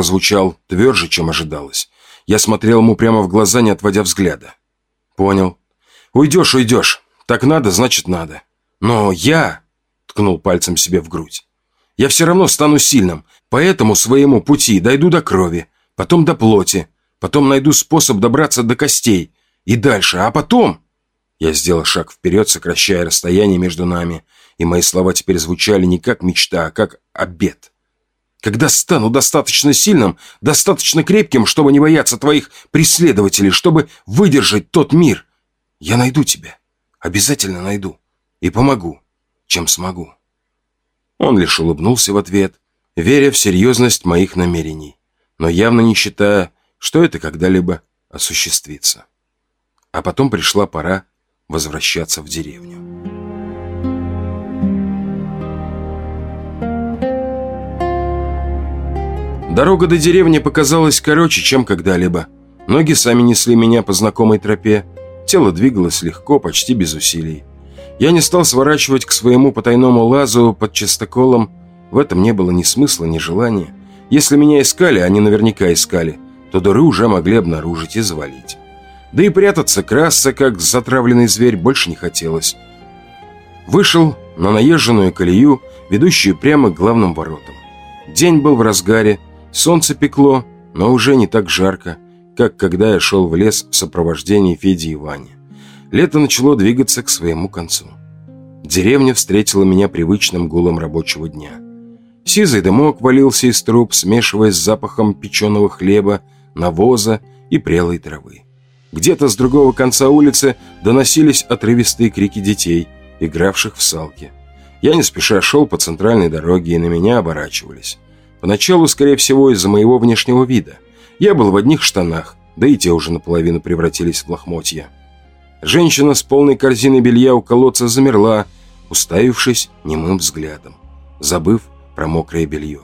прозвучал тверже, чем ожидалось. Я смотрел ему прямо в глаза, не отводя взгляда. «Понял. Уйдешь, уйдешь. Так надо, значит надо. Но я...» — ткнул пальцем себе в грудь. «Я все равно стану сильным, поэтому своему пути дойду до крови, потом до плоти, потом найду способ добраться до костей и дальше, а потом...» Я сделал шаг вперед, сокращая расстояние между нами, и мои слова теперь звучали не как мечта, а как обед. Когда стану достаточно сильным, достаточно крепким, чтобы не бояться твоих преследователей, чтобы выдержать тот мир, я найду тебя. Обязательно найду. И помогу, чем смогу. Он лишь улыбнулся в ответ, веря в серьезность моих намерений, но явно не считая, что это когда-либо осуществится. А потом пришла пора возвращаться в деревню. Дорога до деревни показалась короче, чем когда-либо. Ноги сами несли меня по знакомой тропе. Тело двигалось легко, почти без усилий. Я не стал сворачивать к своему потайному лазу под частоколом. В этом не было ни смысла, ни желания. Если меня искали, они наверняка искали, то дыры уже могли обнаружить и завалить. Да и прятаться, красться, как затравленный зверь, больше не хотелось. Вышел на наезженную колею, ведущую прямо к главным воротам. День был в разгаре, солнце пекло, но уже не так жарко, как когда я шел в лес в сопровождении Феди и Вани. Лето начало двигаться к своему концу. Деревня встретила меня привычным гулом рабочего дня. Сизый дымок валился из труб, смешиваясь с запахом печеного хлеба, навоза и прелой травы. Где-то с другого конца улицы доносились отрывистые крики детей, игравших в салки. Я не спеша шел по центральной дороге, и на меня оборачивались. Поначалу, скорее всего, из-за моего внешнего вида. Я был в одних штанах, да и те уже наполовину превратились в лохмотья. Женщина с полной корзиной белья у колодца замерла, уставившись немым взглядом, забыв про мокрое белье.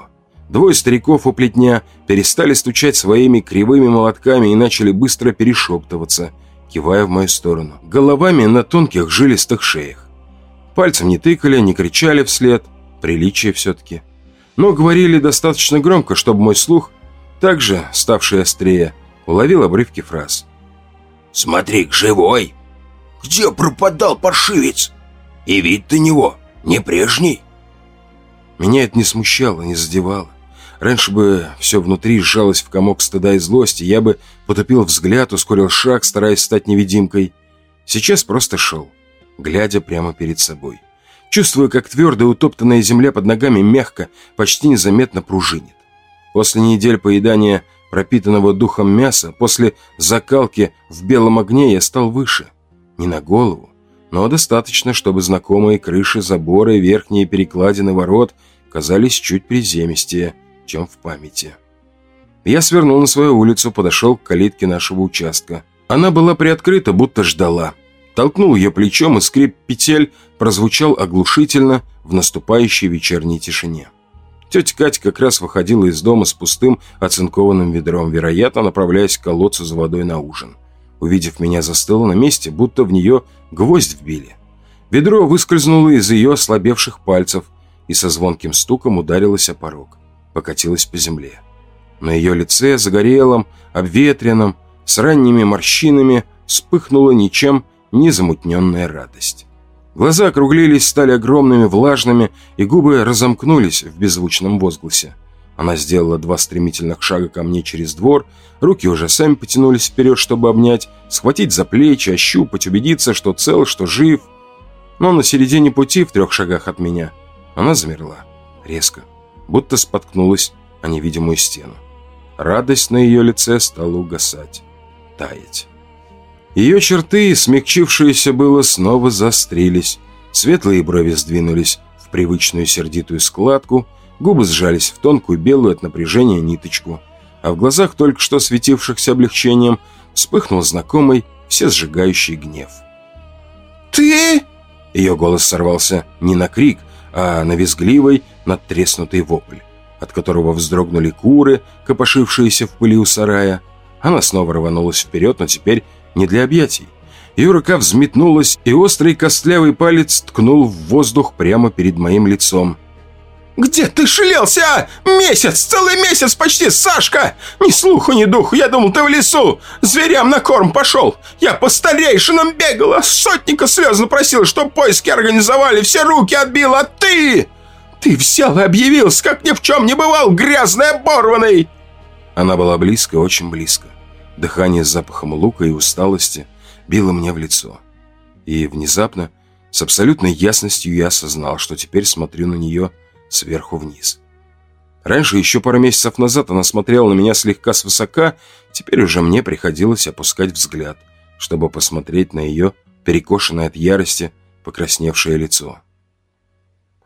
Двое стариков у плетня перестали стучать своими кривыми молотками и начали быстро перешептываться, кивая в мою сторону, головами на тонких жилистых шеях. Пальцем не тыкали, не кричали вслед, приличие все-таки. Но говорили достаточно громко, чтобы мой слух, также ставший острее, уловил обрывки фраз. «Смотри, живой! Где пропадал паршивец? И вид ты него не прежний!» Меня это не смущало, не задевало. Раньше бы все внутри сжалось в комок стыда и злости, я бы потупил взгляд, ускорил шаг, стараясь стать невидимкой. Сейчас просто шел, глядя прямо перед собой. Чувствую, как твердая утоптанная земля под ногами мягко, почти незаметно пружинит. После недель поедания пропитанного духом мяса, после закалки в белом огне я стал выше. Не на голову, но достаточно, чтобы знакомые крыши, заборы, верхние перекладины ворот казались чуть приземистее – чем в памяти. Я свернул на свою улицу, подошел к калитке нашего участка. Она была приоткрыта, будто ждала. Толкнул ее плечом, и скрип петель прозвучал оглушительно в наступающей вечерней тишине. Тетя Катя как раз выходила из дома с пустым оцинкованным ведром, вероятно, направляясь к колодцу за водой на ужин. Увидев меня, застыла на месте, будто в нее гвоздь вбили. Ведро выскользнуло из ее ослабевших пальцев и со звонким стуком ударилось о порог покатилась по земле. На ее лице, загорелом, обветренном, с ранними морщинами, вспыхнула ничем не замутненная радость. Глаза округлились, стали огромными, влажными, и губы разомкнулись в беззвучном возгласе. Она сделала два стремительных шага ко мне через двор, руки уже сами потянулись вперед, чтобы обнять, схватить за плечи, ощупать, убедиться, что цел, что жив. Но на середине пути, в трех шагах от меня, она замерла. Резко, будто споткнулась о невидимую стену. Радость на ее лице стала угасать, таять. Ее черты, смягчившиеся было, снова заострились. Светлые брови сдвинулись в привычную сердитую складку, губы сжались в тонкую белую от напряжения ниточку, а в глазах, только что светившихся облегчением, вспыхнул знакомый, все сжигающий гнев. «Ты?» Ее голос сорвался не на крик, а на визгливый, надтреснутый вопль, от которого вздрогнули куры, копошившиеся в пыли у сарая. Она снова рванулась вперед, но теперь не для объятий. Ее рука взметнулась, и острый костлявый палец ткнул в воздух прямо перед моим лицом. Где ты шелелся, а? Месяц, целый месяц почти, Сашка! Ни слуху, ни духу, я думал, ты в лесу. Зверям на корм пошел. Я по старейшинам бегала, сотника слезно просил, чтоб поиски организовали, все руки отбил, а ты... Ты взял и объявился, как ни в чем не бывал, грязный оборванный!» Она была близко, очень близко. Дыхание с запахом лука и усталости било мне в лицо. И внезапно, с абсолютной ясностью я осознал, что теперь смотрю на нее сверху вниз. Раньше, еще пару месяцев назад, она смотрела на меня слегка свысока, теперь уже мне приходилось опускать взгляд, чтобы посмотреть на ее перекошенное от ярости покрасневшее лицо.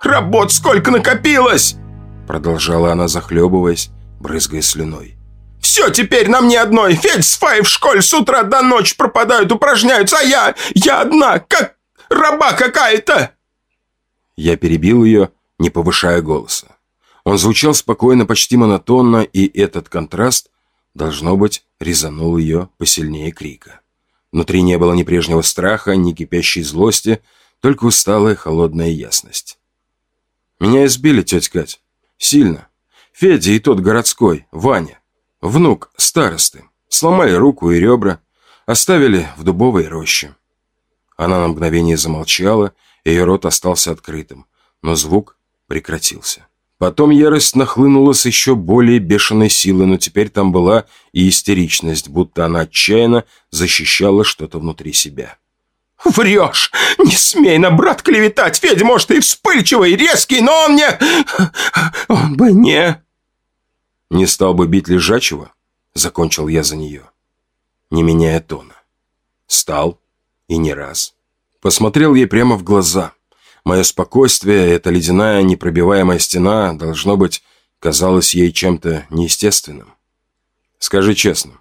«Работ сколько накопилось!» Продолжала она, захлебываясь, брызгая слюной. «Все теперь на мне одной! Федь с Фай в школе с утра до ночи пропадают, упражняются, а я... я одна, как раба какая-то!» Я перебил ее, не повышая голоса. Он звучал спокойно, почти монотонно, и этот контраст, должно быть, резанул ее посильнее крика. Внутри не было ни прежнего страха, ни кипящей злости, только усталая холодная ясность. «Меня избили, тетя Кать. Сильно. Федя и тот городской, Ваня. Внук старосты. Сломали руку и ребра. Оставили в дубовой роще». Она на мгновение замолчала, ее рот остался открытым, но звук прекратился. Потом ярость нахлынула с еще более бешеной силой, но теперь там была и истеричность, будто она отчаянно защищала что-то внутри себя. «Врешь! Не смей на брат клеветать! Федя, может, и вспыльчивый, и резкий, но он не... Он бы не...» «Не стал бы бить лежачего?» Закончил я за нее, не меняя тона. Стал, и не раз. Посмотрел ей прямо в глаза. Мое спокойствие, эта ледяная непробиваемая стена, должно быть, казалось ей чем-то неестественным. Скажи честно,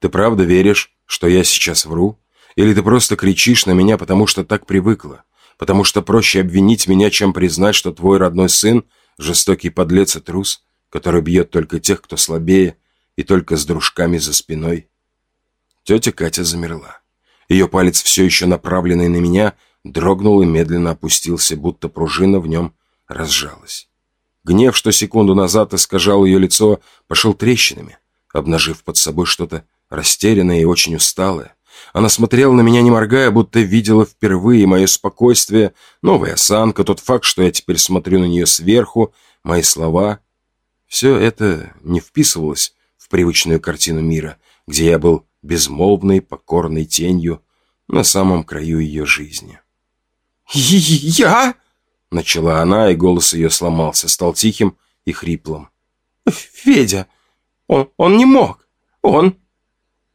ты правда веришь, что я сейчас вру? Или ты просто кричишь на меня, потому что так привыкла? Потому что проще обвинить меня, чем признать, что твой родной сын – жестокий подлец и трус, который бьет только тех, кто слабее, и только с дружками за спиной? Тетя Катя замерла. Ее палец, все еще направленный на меня – дрогнул и медленно опустился, будто пружина в нем разжалась. Гнев, что секунду назад искажал ее лицо, пошел трещинами, обнажив под собой что-то растерянное и очень усталое. Она смотрела на меня, не моргая, будто видела впервые мое спокойствие, новая осанка, тот факт, что я теперь смотрю на нее сверху, мои слова. Все это не вписывалось в привычную картину мира, где я был безмолвной, покорной тенью на самом краю ее жизни. «Я?» — начала она, и голос ее сломался, стал тихим и хриплым. «Федя, он, он не мог, он...»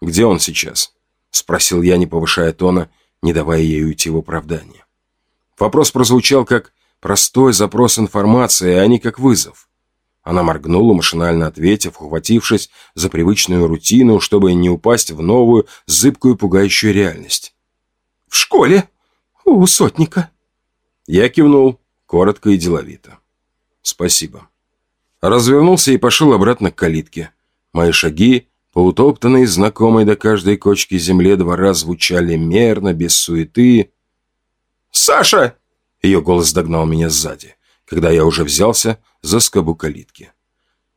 «Где он сейчас?» — спросил я, не повышая тона, не давая ей уйти в оправдание. Вопрос прозвучал как простой запрос информации, а не как вызов. Она моргнула, машинально ответив, ухватившись за привычную рутину, чтобы не упасть в новую, зыбкую, пугающую реальность. «В школе?» «У сотника». Я кивнул, коротко и деловито. «Спасибо». Развернулся и пошел обратно к калитке. Мои шаги, по утоптанной, знакомой до каждой кочки земле двора, звучали мерно, без суеты. «Саша!» Ее голос догнал меня сзади, когда я уже взялся за скобу калитки.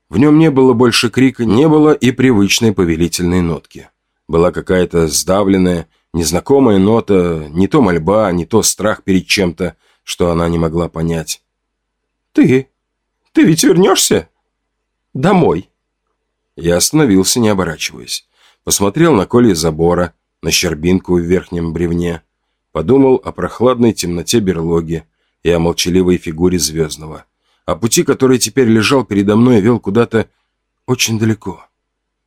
В нем не было больше крика, не было и привычной повелительной нотки. Была какая-то сдавленная, Незнакомая нота, не то мольба, не то страх перед чем-то, что она не могла понять. «Ты? Ты ведь вернешься? Домой?» Я остановился, не оборачиваясь. Посмотрел на коле забора, на щербинку в верхнем бревне. Подумал о прохладной темноте берлоги и о молчаливой фигуре Звездного. О пути, который теперь лежал передо мной, вел куда-то очень далеко.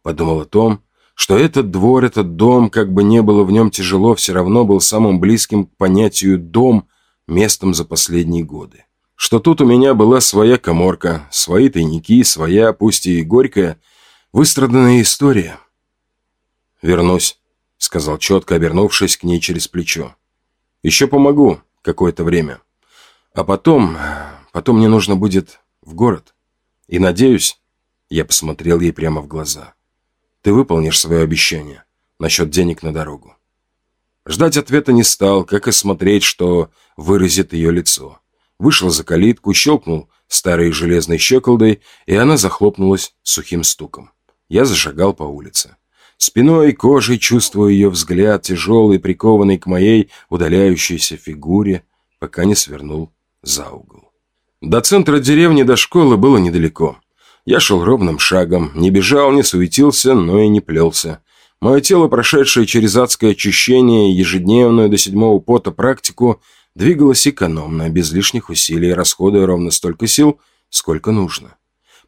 Подумал о том, что этот двор, этот дом, как бы не было в нем тяжело, все равно был самым близким к понятию «дом» местом за последние годы. Что тут у меня была своя коморка, свои тайники, своя, пусть и горькая, выстраданная история. «Вернусь», — сказал четко, обернувшись к ней через плечо. «Еще помогу какое-то время. А потом, потом мне нужно будет в город. И надеюсь...» Я посмотрел ей прямо в глаза. Ты выполнишь свое обещание насчет денег на дорогу. Ждать ответа не стал, как и смотреть, что выразит ее лицо. Вышел за калитку, щелкнул старой железной щеколдой, и она захлопнулась сухим стуком. Я зашагал по улице. Спиной кожей чувствую ее взгляд, тяжелый, прикованный к моей удаляющейся фигуре, пока не свернул за угол. До центра деревни, до школы было недалеко. Я шел ровным шагом, не бежал, не суетился, но и не плелся. Мое тело, прошедшее через адское очищение и ежедневную до седьмого пота практику, двигалось экономно, без лишних усилий, расходуя ровно столько сил, сколько нужно.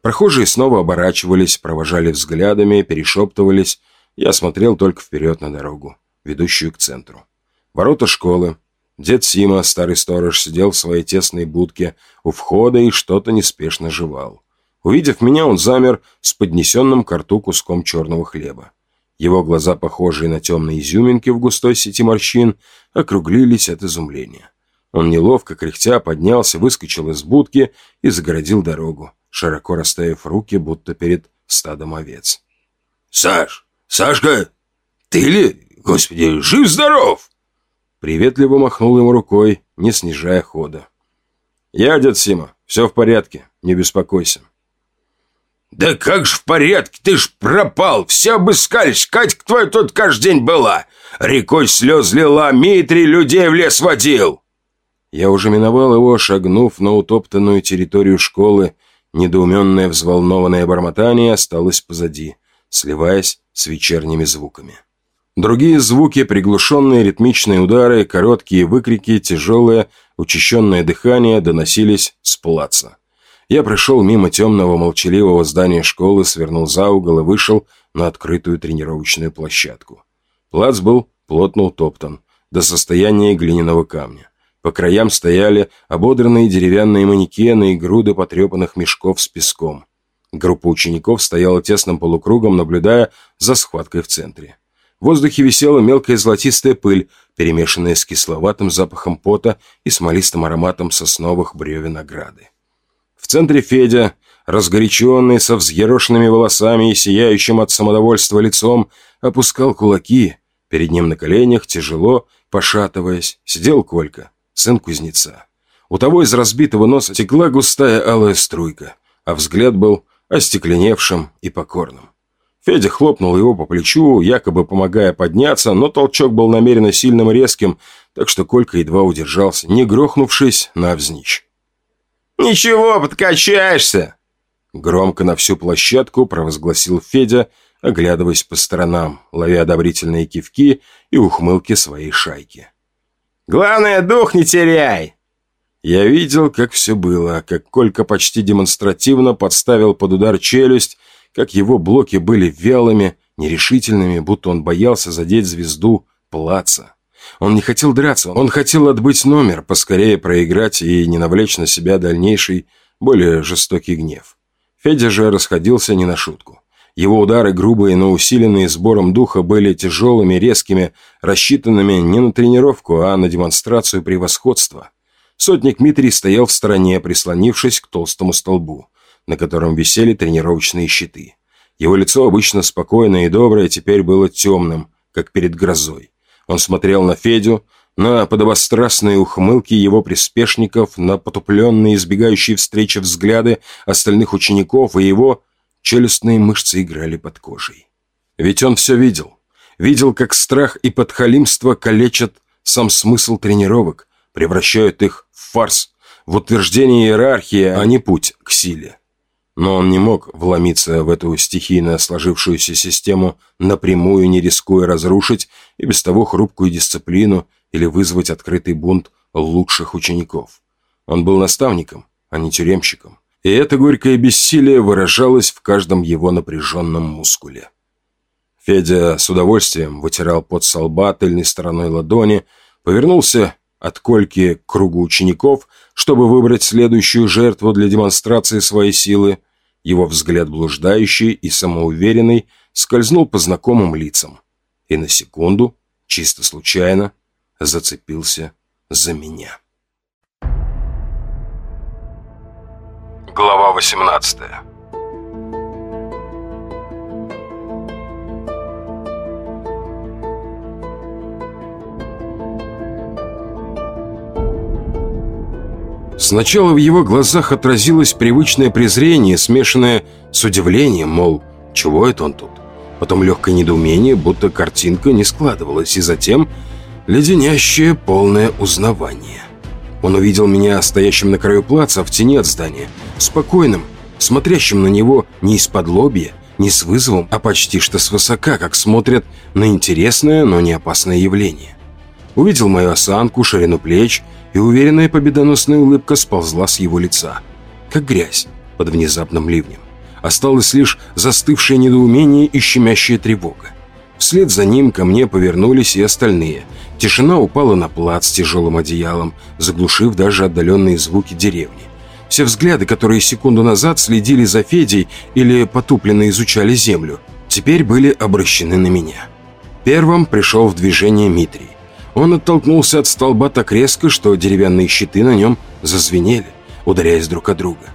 Прохожие снова оборачивались, провожали взглядами, перешептывались. Я смотрел только вперед на дорогу, ведущую к центру. Ворота школы. Дед Сима, старый сторож, сидел в своей тесной будке у входа и что-то неспешно жевал. Увидев меня, он замер с поднесенным к рту куском черного хлеба. Его глаза, похожие на темные изюминки в густой сети морщин, округлились от изумления. Он неловко, кряхтя, поднялся, выскочил из будки и загородил дорогу широко расставив руки, будто перед стадом овец. «Саш! Сашка! Ты ли? Господи, жив-здоров!» Приветливо махнул ему рукой, не снижая хода. «Я, дед Сима, все в порядке, не беспокойся». «Да как ж в порядке, ты ж пропал, все обыскались, Катька твоя тут каждый день была, рекой слез лила, Митрий людей в лес водил». Я уже миновал его, шагнув на утоптанную территорию школы Недоуменное взволнованное бормотание осталось позади, сливаясь с вечерними звуками. Другие звуки, приглушенные ритмичные удары, короткие выкрики, тяжелое, учащенное дыхание доносились с плаца. Я пришел мимо темного молчаливого здания школы, свернул за угол и вышел на открытую тренировочную площадку. Плац был плотно утоптан до состояния глиняного камня. По краям стояли ободранные деревянные манекены и груды потрепанных мешков с песком. Группа учеников стояла тесным полукругом, наблюдая за схваткой в центре. В воздухе висела мелкая золотистая пыль, перемешанная с кисловатым запахом пота и смолистым ароматом сосновых бревен ограды. В центре Федя, разгоряченный, со взъерошенными волосами и сияющим от самодовольства лицом, опускал кулаки. Перед ним на коленях, тяжело, пошатываясь, сидел Колька сын кузнеца. У того из разбитого носа текла густая алая струйка, а взгляд был остекленевшим и покорным. Федя хлопнул его по плечу, якобы помогая подняться, но толчок был намеренно сильным и резким, так что Колька едва удержался, не грохнувшись навзничь. «Ничего, подкачаешься!» Громко на всю площадку провозгласил Федя, оглядываясь по сторонам, ловя одобрительные кивки и ухмылки своей шайки. Главное, дух не теряй!» Я видел, как все было, как Колька почти демонстративно подставил под удар челюсть, как его блоки были вялыми, нерешительными, будто он боялся задеть звезду плаца. Он не хотел драться, он хотел отбыть номер, поскорее проиграть и не навлечь на себя дальнейший, более жестокий гнев. Федя же расходился не на шутку. Его удары, грубые, но усиленные сбором духа, были тяжелыми, резкими, рассчитанными не на тренировку, а на демонстрацию превосходства. Сотник Дмитрий стоял в стороне, прислонившись к толстому столбу, на котором висели тренировочные щиты. Его лицо, обычно спокойное и доброе, теперь было темным, как перед грозой. Он смотрел на Федю, на подобострастные ухмылки его приспешников, на потупленные, избегающие встречи взгляды остальных учеников и его Челюстные мышцы играли под кожей. Ведь он все видел. Видел, как страх и подхалимство калечат сам смысл тренировок, превращают их в фарс, в утверждение иерархии, а не путь к силе. Но он не мог вломиться в эту стихийно сложившуюся систему напрямую, не рискуя разрушить и без того хрупкую дисциплину или вызвать открытый бунт лучших учеников. Он был наставником, а не тюремщиком и это горькое бессилие выражалось в каждом его напряженном мускуле. Федя с удовольствием вытирал пот со лба тыльной стороной ладони, повернулся от Кольки к кругу учеников, чтобы выбрать следующую жертву для демонстрации своей силы. Его взгляд блуждающий и самоуверенный скользнул по знакомым лицам и на секунду, чисто случайно, зацепился за меня. Глава 18 Сначала в его глазах отразилось привычное презрение, смешанное с удивлением, мол, чего это он тут? Потом легкое недоумение, будто картинка не складывалась, и затем леденящее полное узнавание. Он увидел меня стоящим на краю плаца в тени от здания, спокойным, смотрящим на него не из-под лобья, не с вызовом, а почти что свысока, как смотрят на интересное, но не опасное явление. Увидел мою осанку, ширину плеч, и уверенная победоносная улыбка сползла с его лица, как грязь под внезапным ливнем. Осталось лишь застывшее недоумение и щемящая тревога. Вслед за ним ко мне повернулись и остальные. Тишина упала на плац тяжелым одеялом, заглушив даже отдаленные звуки деревни. Все взгляды, которые секунду назад следили за Федей или потупленно изучали землю, теперь были обращены на меня. Первым пришел в движение Митрий. Он оттолкнулся от столба так резко, что деревянные щиты на нем зазвенели, ударяясь друг о друга.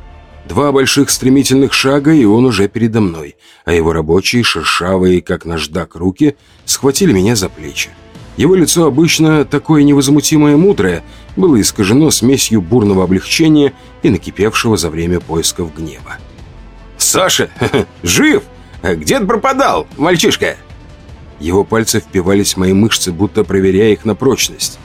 Два больших стремительных шага, и он уже передо мной, а его рабочие, шершавые, как наждак, руки схватили меня за плечи. Его лицо, обычно такое невозмутимое и мудрое, было искажено смесью бурного облегчения и накипевшего за время поисков гнева. «Саша, жив! Где ты пропадал, мальчишка?» Его пальцы впивались в мои мышцы, будто проверяя их на прочность.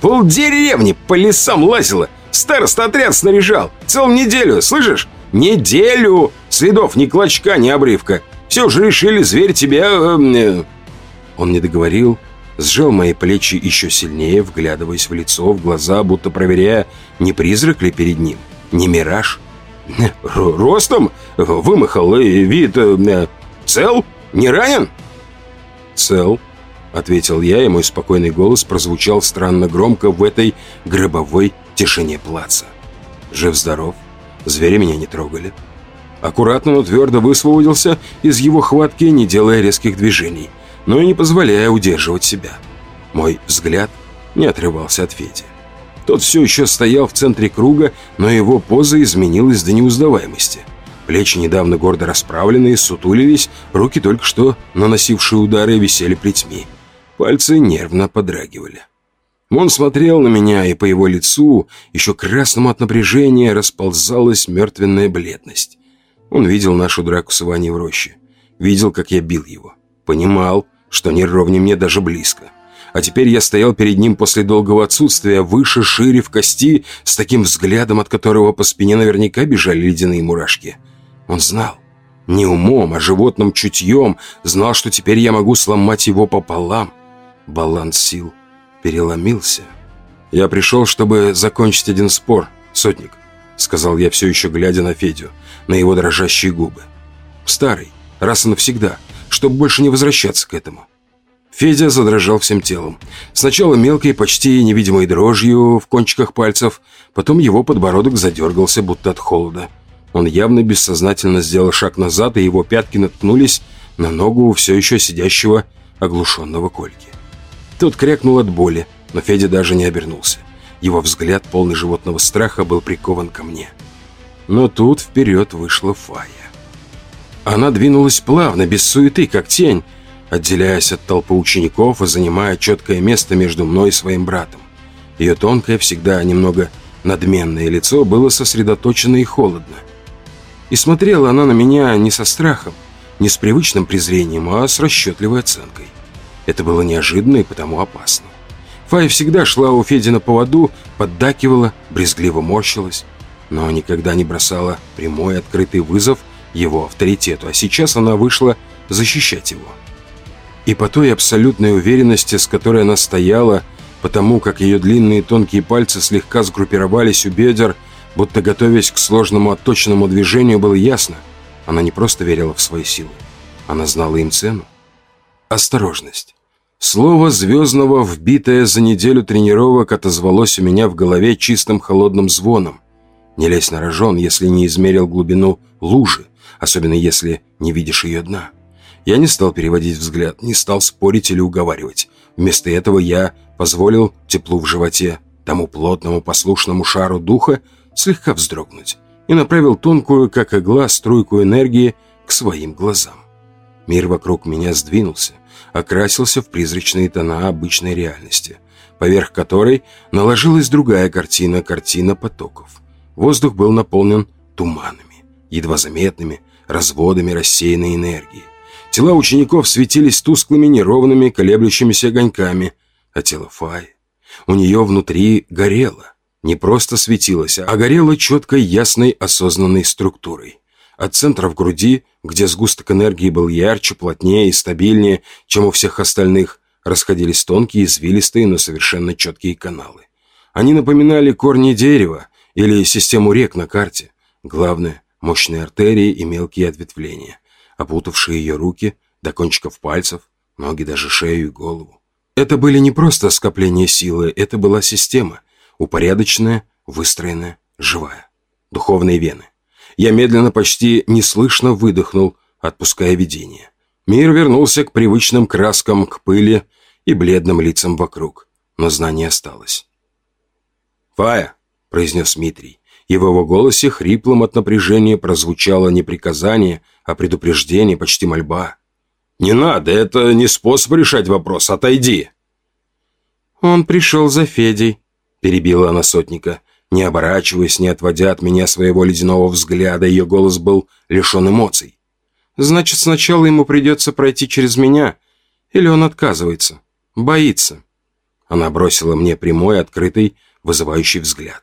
«Пол деревни по лесам лазило! Староста отряд снаряжал! Целую неделю, слышишь? Неделю! Следов ни клочка, ни обрывка! Все уже решили, зверь тебя...» э, э. Он не договорил, сжал мои плечи еще сильнее, вглядываясь в лицо, в глаза, будто проверяя, не призрак ли перед ним, не мираж. «Ростом? Вымахал и вид... Э, цел? Не ранен?» «Цел», — ответил я, и мой спокойный голос прозвучал странно громко в этой гробовой тишине плаца. «Жив-здоров, звери меня не трогали». Аккуратно, но твердо высвободился из его хватки, не делая резких движений, но и не позволяя удерживать себя. Мой взгляд не отрывался от Феди. Тот все еще стоял в центре круга, но его поза изменилась до неузнаваемости — Плечи недавно гордо расправленные, сутулились, руки только что наносившие удары висели плетьми. Пальцы нервно подрагивали. Он смотрел на меня, и по его лицу, еще красному от напряжения, расползалась мертвенная бледность. Он видел нашу драку с Ваней в роще. Видел, как я бил его. Понимал, что не ровнее мне даже близко. А теперь я стоял перед ним после долгого отсутствия, выше, шире, в кости, с таким взглядом, от которого по спине наверняка бежали ледяные мурашки. Он знал. Не умом, а животным чутьем. Знал, что теперь я могу сломать его пополам. Баланс сил переломился. «Я пришел, чтобы закончить один спор, сотник», сказал я все еще глядя на Федю, на его дрожащие губы. «Старый, раз и навсегда, чтобы больше не возвращаться к этому». Федя задрожал всем телом. Сначала мелкой, почти невидимой дрожью в кончиках пальцев, потом его подбородок задергался, будто от холода. Он явно бессознательно сделал шаг назад, и его пятки наткнулись на ногу все еще сидящего оглушенного Кольки. Тот крякнул от боли, но Федя даже не обернулся. Его взгляд, полный животного страха, был прикован ко мне. Но тут вперед вышла Фая. Она двинулась плавно, без суеты, как тень, отделяясь от толпы учеников и занимая четкое место между мной и своим братом. Ее тонкое, всегда немного надменное лицо было сосредоточено и холодно. И смотрела она на меня не со страхом, не с привычным презрением, а с расчетливой оценкой. Это было неожиданно и потому опасно. Фая всегда шла у Феди на поводу, поддакивала, брезгливо морщилась, но никогда не бросала прямой открытый вызов его авторитету, а сейчас она вышла защищать его. И по той абсолютной уверенности, с которой она стояла, потому как ее длинные тонкие пальцы слегка сгруппировались у бедер, Будто готовясь к сложному отточенному движению, было ясно. Она не просто верила в свои силы. Она знала им цену. Осторожность. Слово звездного, вбитое за неделю тренировок, отозвалось у меня в голове чистым холодным звоном. Не лезь на рожон, если не измерил глубину лужи, особенно если не видишь ее дна. Я не стал переводить взгляд, не стал спорить или уговаривать. Вместо этого я позволил теплу в животе, тому плотному послушному шару духа, слегка вздрогнуть и направил тонкую, как игла, струйку энергии к своим глазам. Мир вокруг меня сдвинулся, окрасился в призрачные тона обычной реальности, поверх которой наложилась другая картина, картина потоков. Воздух был наполнен туманами, едва заметными, разводами рассеянной энергии. Тела учеников светились тусклыми, неровными, колеблющимися огоньками, а тело Фаи у нее внутри горело. Не просто светилось, а горело четкой, ясной, осознанной структурой. От центра в груди, где сгусток энергии был ярче, плотнее и стабильнее, чем у всех остальных, расходились тонкие, извилистые, но совершенно четкие каналы. Они напоминали корни дерева или систему рек на карте. Главное – мощные артерии и мелкие ответвления, опутавшие ее руки до кончиков пальцев, ноги, даже шею и голову. Это были не просто скопления силы, это была система, упорядоченная, выстроенная, живая. Духовные вены. Я медленно, почти неслышно выдохнул, отпуская видение. Мир вернулся к привычным краскам, к пыли и бледным лицам вокруг, но знание осталось. «Фая!» — произнес Дмитрий, и в его голосе, хриплым от напряжения, прозвучало не приказание, а предупреждение, почти мольба. «Не надо, это не способ решать вопрос, отойди!» «Он пришел за Федей», — перебила она сотника. Не оборачиваясь, не отводя от меня своего ледяного взгляда, ее голос был лишен эмоций. «Значит, сначала ему придется пройти через меня, или он отказывается, боится». Она бросила мне прямой, открытый, вызывающий взгляд.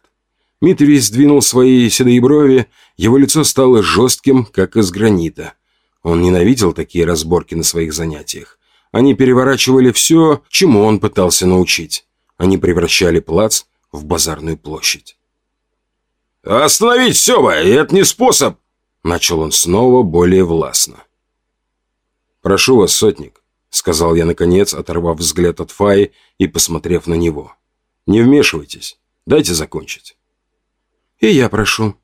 Митрий сдвинул свои седые брови, его лицо стало жестким, как из гранита. Он ненавидел такие разборки на своих занятиях. Они переворачивали все, чему он пытался научить. Они превращали плац в базарную площадь. «Остановить все бы, это не способ!» Начал он снова более властно. «Прошу вас, сотник», — сказал я наконец, оторвав взгляд от Фаи и посмотрев на него. «Не вмешивайтесь, дайте закончить». «И я прошу».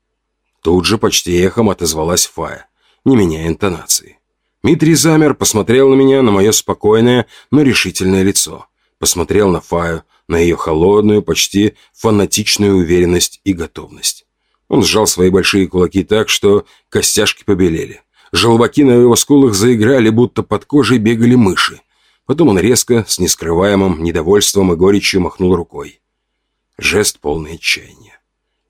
Тут же почти эхом отозвалась Фая не меняя интонации. Митрий замер, посмотрел на меня, на мое спокойное, но решительное лицо. Посмотрел на Фаю, на ее холодную, почти фанатичную уверенность и готовность. Он сжал свои большие кулаки так, что костяшки побелели. Желваки на его скулах заиграли, будто под кожей бегали мыши. Потом он резко, с нескрываемым недовольством и горечью махнул рукой. Жест полный отчаяния.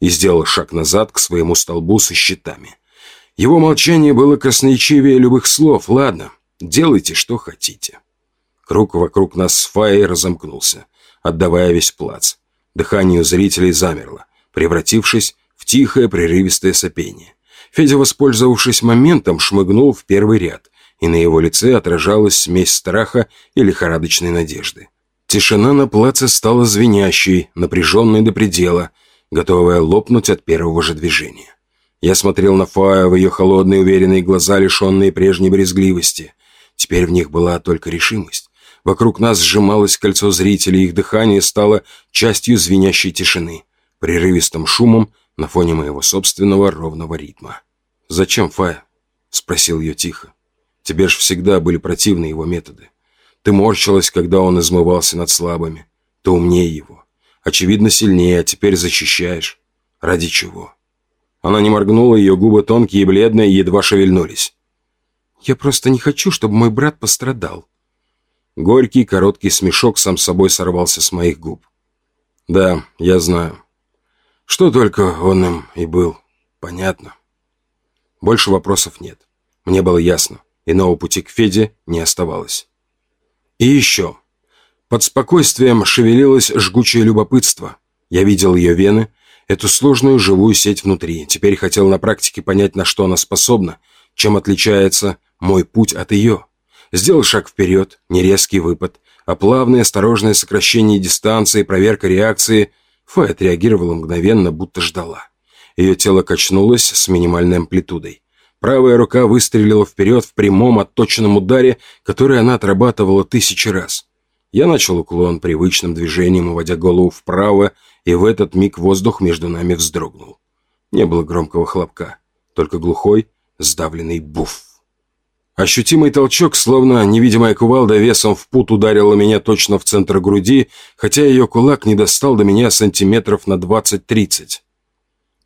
И сделал шаг назад к своему столбу со щитами. Его молчание было красноречивее любых слов. «Ладно, делайте, что хотите». Круг вокруг нас с Фаей разомкнулся, отдавая весь плац. Дыхание зрителей замерло, превратившись в тихое прерывистое сопение. Федя, воспользовавшись моментом, шмыгнул в первый ряд, и на его лице отражалась смесь страха и лихорадочной надежды. Тишина на плаце стала звенящей, напряженной до предела, готовая лопнуть от первого же движения. Я смотрел на Фаю в ее холодные уверенные глаза, лишенные прежней брезгливости. Теперь в них была только решимость. Вокруг нас сжималось кольцо зрителей, их дыхание стало частью звенящей тишины, прерывистым шумом на фоне моего собственного ровного ритма. «Зачем, Фая?» — спросил ее тихо. «Тебе ж всегда были противны его методы. Ты морщилась, когда он измывался над слабыми. Ты умнее его. Очевидно, сильнее, а теперь защищаешь. Ради чего?» Она не моргнула, ее губы тонкие и бледные едва шевельнулись. «Я просто не хочу, чтобы мой брат пострадал». Горький, короткий смешок сам собой сорвался с моих губ. «Да, я знаю. Что только он им и был. Понятно. Больше вопросов нет. Мне было ясно. Иного пути к Феде не оставалось. И еще. Под спокойствием шевелилось жгучее любопытство. Я видел ее вены, эту сложную живую сеть внутри. Теперь хотел на практике понять, на что она способна, чем отличается мой путь от ее. Сделал шаг вперед, не резкий выпад, а плавное, осторожное сокращение дистанции, проверка реакции. Фэй отреагировала мгновенно, будто ждала. Ее тело качнулось с минимальной амплитудой. Правая рука выстрелила вперед в прямом отточенном ударе, который она отрабатывала тысячи раз. Я начал уклон привычным движением, уводя голову вправо и в этот миг воздух между нами вздрогнул. Не было громкого хлопка, только глухой, сдавленный буф. Ощутимый толчок, словно невидимая кувалда весом в пут ударила меня точно в центр груди, хотя ее кулак не достал до меня сантиметров на 20-30.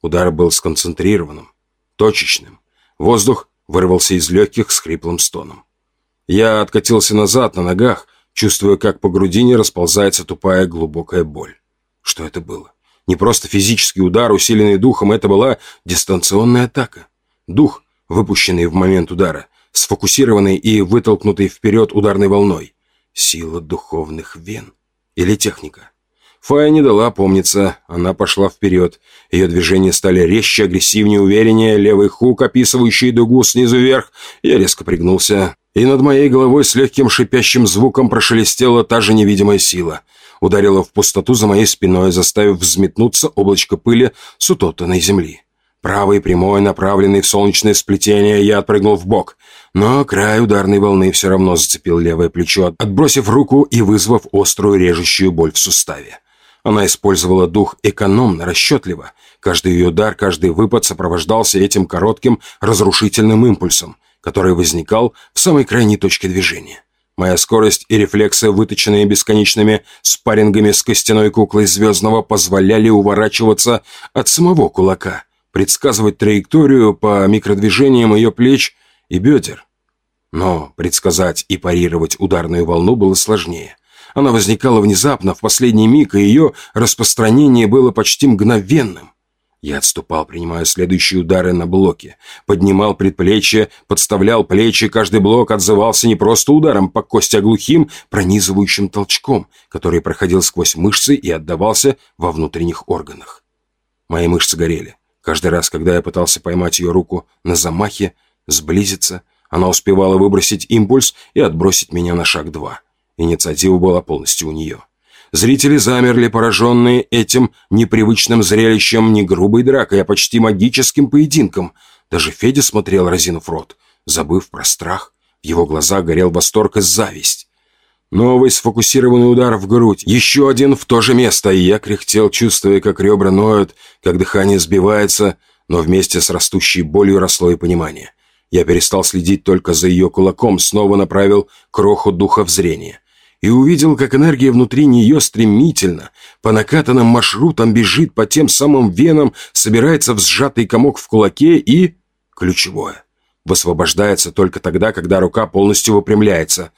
Удар был сконцентрированным, точечным. Воздух вырвался из легких с хриплым стоном. Я откатился назад на ногах, чувствуя, как по грудине расползается тупая глубокая боль. Что это было? Не просто физический удар, усиленный духом, это была дистанционная атака. Дух, выпущенный в момент удара, сфокусированный и вытолкнутый вперед ударной волной. Сила духовных вен. Или техника. Фая не дала помниться, она пошла вперед. Ее движения стали резче, агрессивнее, увереннее. Левый хук, описывающий дугу снизу вверх. Я резко пригнулся, и над моей головой с легким шипящим звуком прошелестела та же невидимая сила. Ударила в пустоту за моей спиной, заставив взметнуться облачко пыли с утоптанной земли. Правый прямой, направленный в солнечное сплетение, я отпрыгнул в бок, но край ударной волны все равно зацепил левое плечо, отбросив руку и вызвав острую режущую боль в суставе. Она использовала дух экономно, расчетливо. Каждый ее удар, каждый выпад сопровождался этим коротким разрушительным импульсом, который возникал в самой крайней точке движения. Моя скорость и рефлексы, выточенные бесконечными спаррингами с костяной куклой Звездного, позволяли уворачиваться от самого кулака, предсказывать траекторию по микродвижениям ее плеч и бедер. Но предсказать и парировать ударную волну было сложнее – она возникала внезапно, в последний миг, и ее распространение было почти мгновенным. Я отступал, принимая следующие удары на блоке. Поднимал предплечье, подставлял плечи, каждый блок отзывался не просто ударом по кости, а глухим, пронизывающим толчком, который проходил сквозь мышцы и отдавался во внутренних органах. Мои мышцы горели. Каждый раз, когда я пытался поймать ее руку на замахе, сблизиться, она успевала выбросить импульс и отбросить меня на шаг два. Инициатива была полностью у нее. Зрители замерли, пораженные этим непривычным зрелищем, не грубой дракой, а почти магическим поединком. Даже Федя смотрел, разинув рот, забыв про страх. В его глазах горел восторг и зависть. Новый сфокусированный удар в грудь, еще один в то же место, и я кряхтел, чувствуя, как ребра ноют, как дыхание сбивается, но вместе с растущей болью росло и понимание. Я перестал следить только за ее кулаком, снова направил кроху духа в зрение и увидел, как энергия внутри нее стремительно, по накатанным маршрутам бежит по тем самым венам, собирается в сжатый комок в кулаке и... Ключевое. Высвобождается только тогда, когда рука полностью выпрямляется.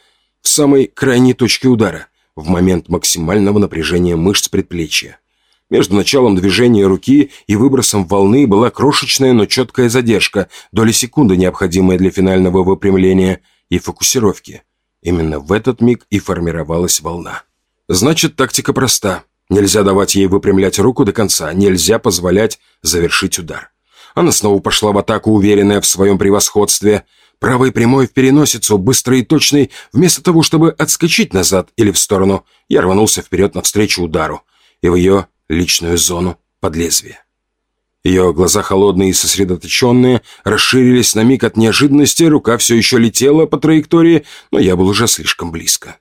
В самой крайней точке удара, в момент максимального напряжения мышц предплечья. Между началом движения руки и выбросом волны была крошечная, но четкая задержка, доли секунды, необходимая для финального выпрямления и фокусировки. Именно в этот миг и формировалась волна. Значит, тактика проста. Нельзя давать ей выпрямлять руку до конца, нельзя позволять завершить удар. Она снова пошла в атаку, уверенная в своем превосходстве. Правой прямой в переносицу, быстрый и точный, вместо того, чтобы отскочить назад или в сторону, я рванулся вперед навстречу удару и в ее личную зону под лезвие. Ее глаза холодные и сосредоточенные расширились на миг от неожиданности, рука все еще летела по траектории, но я был уже слишком близко.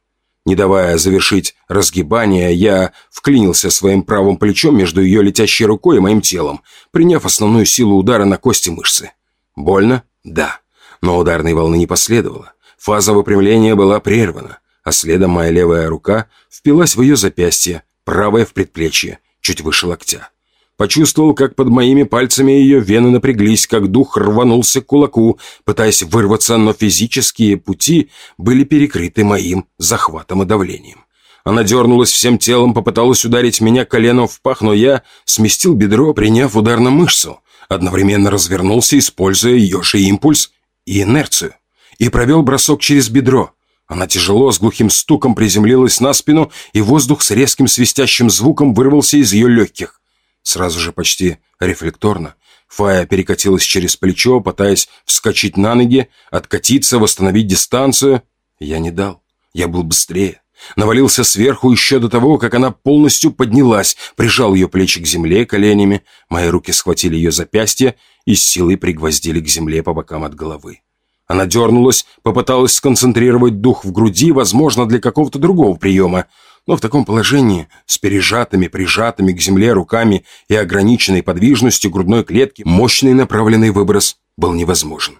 Не давая завершить разгибание, я вклинился своим правым плечом между ее летящей рукой и моим телом, приняв основную силу удара на кости мышцы. Больно? Да. Но ударной волны не последовало. Фаза выпрямления была прервана, а следом моя левая рука впилась в ее запястье, правая в предплечье, чуть выше локтя. Почувствовал, как под моими пальцами ее вены напряглись, как дух рванулся к кулаку, пытаясь вырваться, но физические пути были перекрыты моим захватом и давлением. Она дернулась всем телом, попыталась ударить меня коленом в пах, но я сместил бедро, приняв удар на мышцу. Одновременно развернулся, используя ее же импульс и инерцию. И провел бросок через бедро. Она тяжело, с глухим стуком приземлилась на спину, и воздух с резким свистящим звуком вырвался из ее легких. Сразу же почти рефлекторно Фая перекатилась через плечо, пытаясь вскочить на ноги, откатиться, восстановить дистанцию. Я не дал. Я был быстрее. Навалился сверху еще до того, как она полностью поднялась, прижал ее плечи к земле коленями, мои руки схватили ее запястье и силой пригвоздили к земле по бокам от головы. Она дернулась, попыталась сконцентрировать дух в груди, возможно, для какого-то другого приема, но в таком положении, с пережатыми, прижатыми к земле руками и ограниченной подвижностью грудной клетки, мощный направленный выброс был невозможен.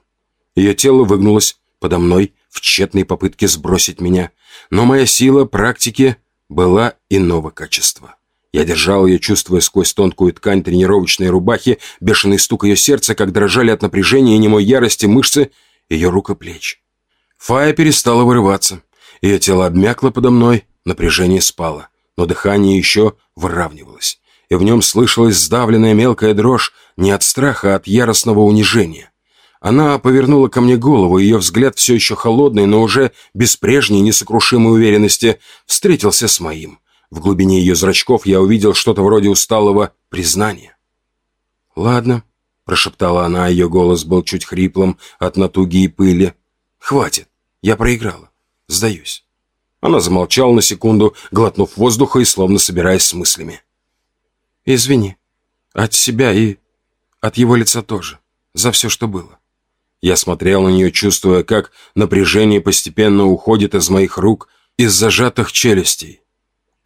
Ее тело выгнулось подо мной в тщетной попытке сбросить меня, но моя сила практики была иного качества. Я держал ее, чувствуя сквозь тонкую ткань тренировочной рубахи бешеный стук ее сердца, как дрожали от напряжения и немой ярости мышцы ее рук и плеч. Фая перестала вырываться. Ее тело обмякло подо мной, напряжение спало, но дыхание еще выравнивалось, и в нем слышалась сдавленная мелкая дрожь не от страха, а от яростного унижения. Она повернула ко мне голову, ее взгляд все еще холодный, но уже без прежней несокрушимой уверенности встретился с моим. В глубине ее зрачков я увидел что-то вроде усталого признания. «Ладно», — прошептала она, ее голос был чуть хриплым от натуги и пыли. «Хватит, я проиграла. Сдаюсь». Она замолчала на секунду, глотнув воздуха и словно собираясь с мыслями. «Извини. От себя и от его лица тоже. За все, что было». Я смотрел на нее, чувствуя, как напряжение постепенно уходит из моих рук, из зажатых челюстей.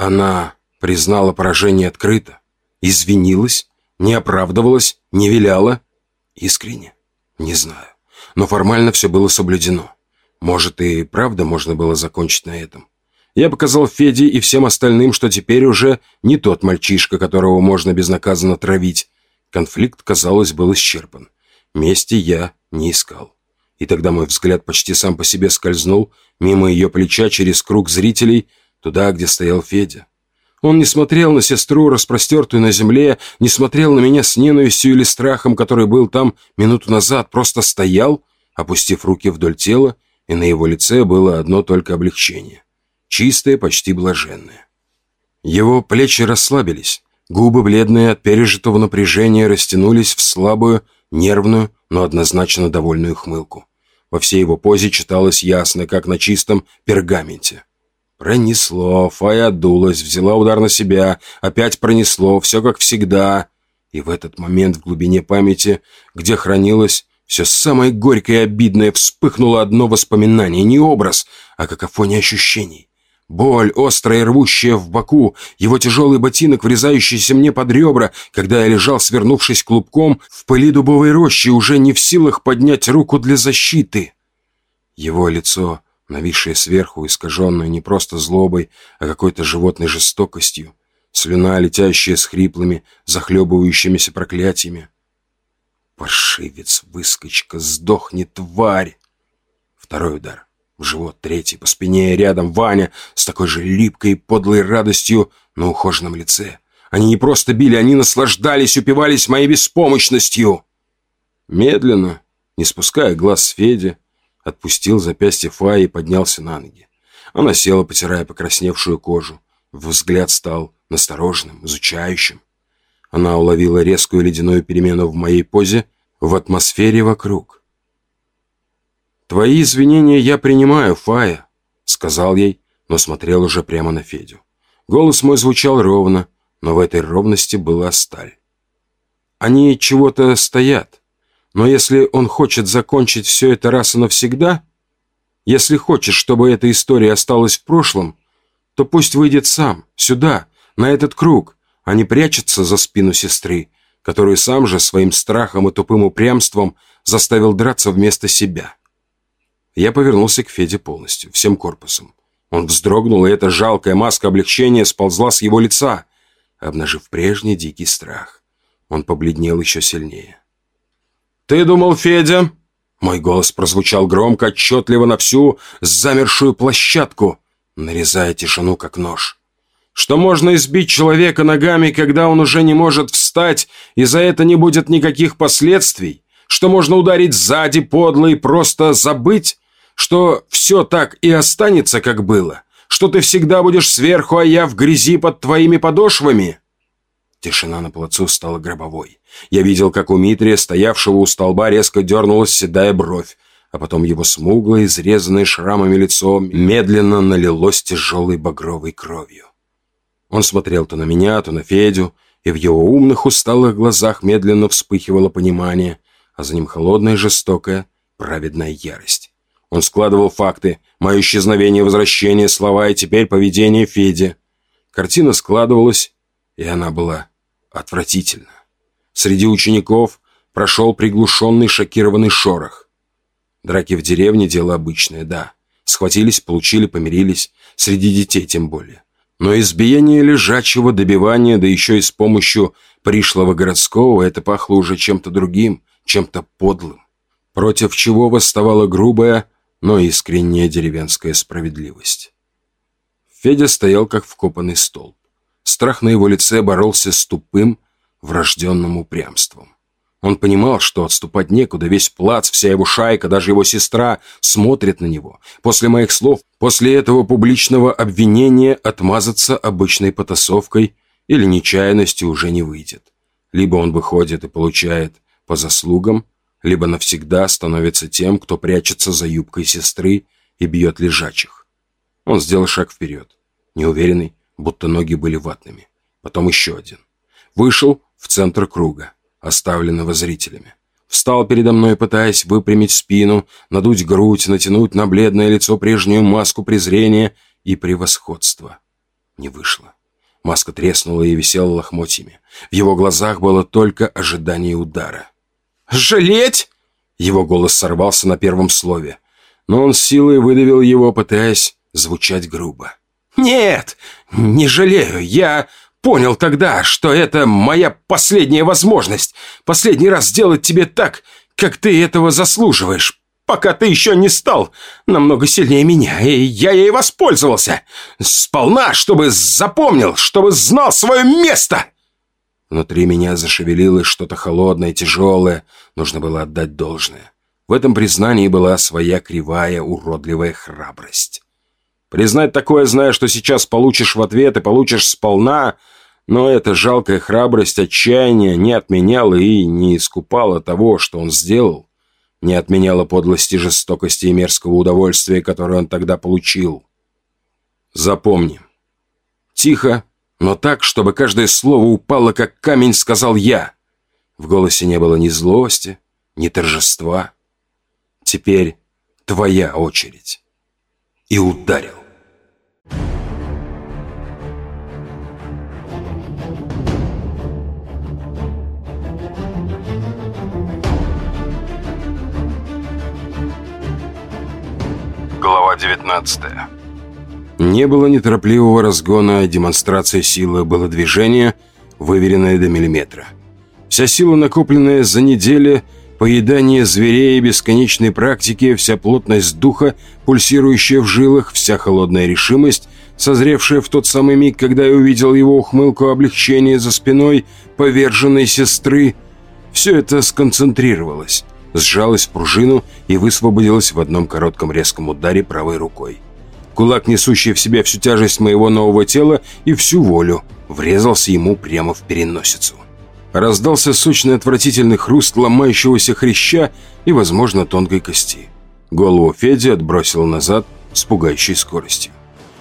Она признала поражение открыто, извинилась, не оправдывалась, не виляла. Искренне? Не знаю. Но формально все было соблюдено. Может, и правда можно было закончить на этом. Я показал Феде и всем остальным, что теперь уже не тот мальчишка, которого можно безнаказанно травить. Конфликт, казалось, был исчерпан. Мести я не искал. И тогда мой взгляд почти сам по себе скользнул мимо ее плеча через круг зрителей, туда, где стоял Федя. Он не смотрел на сестру, распростертую на земле, не смотрел на меня с ненавистью или страхом, который был там минуту назад, просто стоял, опустив руки вдоль тела, и на его лице было одно только облегчение. Чистое, почти блаженное. Его плечи расслабились, губы, бледные от пережитого напряжения, растянулись в слабую, нервную, но однозначно довольную хмылку. Во всей его позе читалось ясно, как на чистом пергаменте. Пронесло, Фая отдулась, взяла удар на себя, опять пронесло, все как всегда. И в этот момент в глубине памяти, где хранилось все самое горькое и обидное, вспыхнуло одно воспоминание, не образ, а какофония ощущений. Боль, острая рвущая в боку, его тяжелый ботинок, врезающийся мне под ребра, когда я лежал, свернувшись клубком, в пыли дубовой рощи, уже не в силах поднять руку для защиты. Его лицо, нависшее сверху, искаженное не просто злобой, а какой-то животной жестокостью, слюна, летящая с хриплыми, захлебывающимися проклятиями. Паршивец, выскочка, сдохни, тварь! Второй удар в живот, третий по спине, рядом Ваня с такой же липкой и подлой радостью на ухоженном лице. Они не просто били, они наслаждались, упивались моей беспомощностью. Медленно, не спуская глаз с Феди, отпустил запястье Фаи и поднялся на ноги. Она села, потирая покрасневшую кожу. Взгляд стал настороженным, изучающим. Она уловила резкую ледяную перемену в моей позе, в атмосфере вокруг. «Твои извинения я принимаю, Фая», — сказал ей, но смотрел уже прямо на Федю. Голос мой звучал ровно, но в этой ровности была сталь. «Они чего-то стоят, но если он хочет закончить все это раз и навсегда, если хочет, чтобы эта история осталась в прошлом, то пусть выйдет сам, сюда, на этот круг, а не прячется за спину сестры, которую сам же своим страхом и тупым упрямством заставил драться вместо себя». Я повернулся к Феде полностью, всем корпусом. Он вздрогнул, и эта жалкая маска облегчения сползла с его лица, обнажив прежний дикий страх. Он побледнел еще сильнее. «Ты думал, Федя?» Мой голос прозвучал громко, отчетливо на всю замершую площадку, нарезая тишину, как нож. «Что можно избить человека ногами, когда он уже не может встать, и за это не будет никаких последствий? Что можно ударить сзади подло и просто забыть? что все так и останется, как было, что ты всегда будешь сверху, а я в грязи под твоими подошвами?» Тишина на плацу стала гробовой. Я видел, как у Митрия, стоявшего у столба, резко дернулась седая бровь, а потом его смуглое, изрезанное шрамами лицо медленно налилось тяжелой багровой кровью. Он смотрел то на меня, то на Федю, и в его умных, усталых глазах медленно вспыхивало понимание, а за ним холодная, жестокая, праведная ярость. Он складывал факты, мое исчезновение, возвращение, слова и теперь поведение Феди. Картина складывалась, и она была отвратительна. Среди учеников прошел приглушенный шокированный шорох. Драки в деревне – дело обычное, да. Схватились, получили, помирились. Среди детей тем более. Но избиение лежачего, добивания, да еще и с помощью пришлого городского – это пахло уже чем-то другим, чем-то подлым. Против чего восставала грубая, но искренняя деревенская справедливость. Федя стоял как вкопанный столб. Страх на его лице боролся с тупым, врожденным упрямством. Он понимал, что отступать некуда, весь плац, вся его шайка, даже его сестра смотрят на него. После моих слов, после этого публичного обвинения отмазаться обычной потасовкой или нечаянностью уже не выйдет. Либо он выходит и получает по заслугам, либо навсегда становится тем, кто прячется за юбкой сестры и бьет лежачих. Он сделал шаг вперед, неуверенный, будто ноги были ватными. Потом еще один. Вышел в центр круга оставленного зрителями. Встал передо мной, пытаясь выпрямить спину, надуть грудь, натянуть на бледное лицо прежнюю маску презрения и превосходства. Не вышло. Маска треснула и висела лохмотьями. В его глазах было только ожидание удара. «Жалеть?» Его голос сорвался на первом слове, но он силой выдавил его, пытаясь звучать грубо. «Нет, не жалею. Я Понял тогда, что это моя последняя возможность. Последний раз сделать тебе так, как ты этого заслуживаешь. Пока ты еще не стал намного сильнее меня, и я ей воспользовался. Сполна, чтобы запомнил, чтобы знал свое место. Внутри меня зашевелилось что-то холодное, тяжелое. Нужно было отдать должное. В этом признании была своя кривая, уродливая храбрость. Признать такое, зная, что сейчас получишь в ответ и получишь сполна, но эта жалкая храбрость отчаяния не отменяла и не искупала того, что он сделал, не отменяла подлости, жестокости и мерзкого удовольствия, которое он тогда получил. Запомни. Тихо, но так, чтобы каждое слово упало, как камень, сказал я. В голосе не было ни злости, ни торжества. Теперь твоя очередь. И ударил. 19 Не было неторопливого разгона, демонстрация силы, было движение, выверенное до миллиметра. Вся сила, накопленная за неделю, поедание зверей, бесконечной практики, вся плотность духа, пульсирующая в жилах, вся холодная решимость, созревшая в тот самый миг, когда я увидел его ухмылку облегчения за спиной поверженной сестры, все это сконцентрировалось сжалась в пружину и высвободилась в одном коротком резком ударе правой рукой. Кулак, несущий в себе всю тяжесть моего нового тела и всю волю, врезался ему прямо в переносицу. Раздался сочный отвратительный хруст ломающегося хряща и, возможно, тонкой кости. Голову Феди отбросило назад с пугающей скоростью.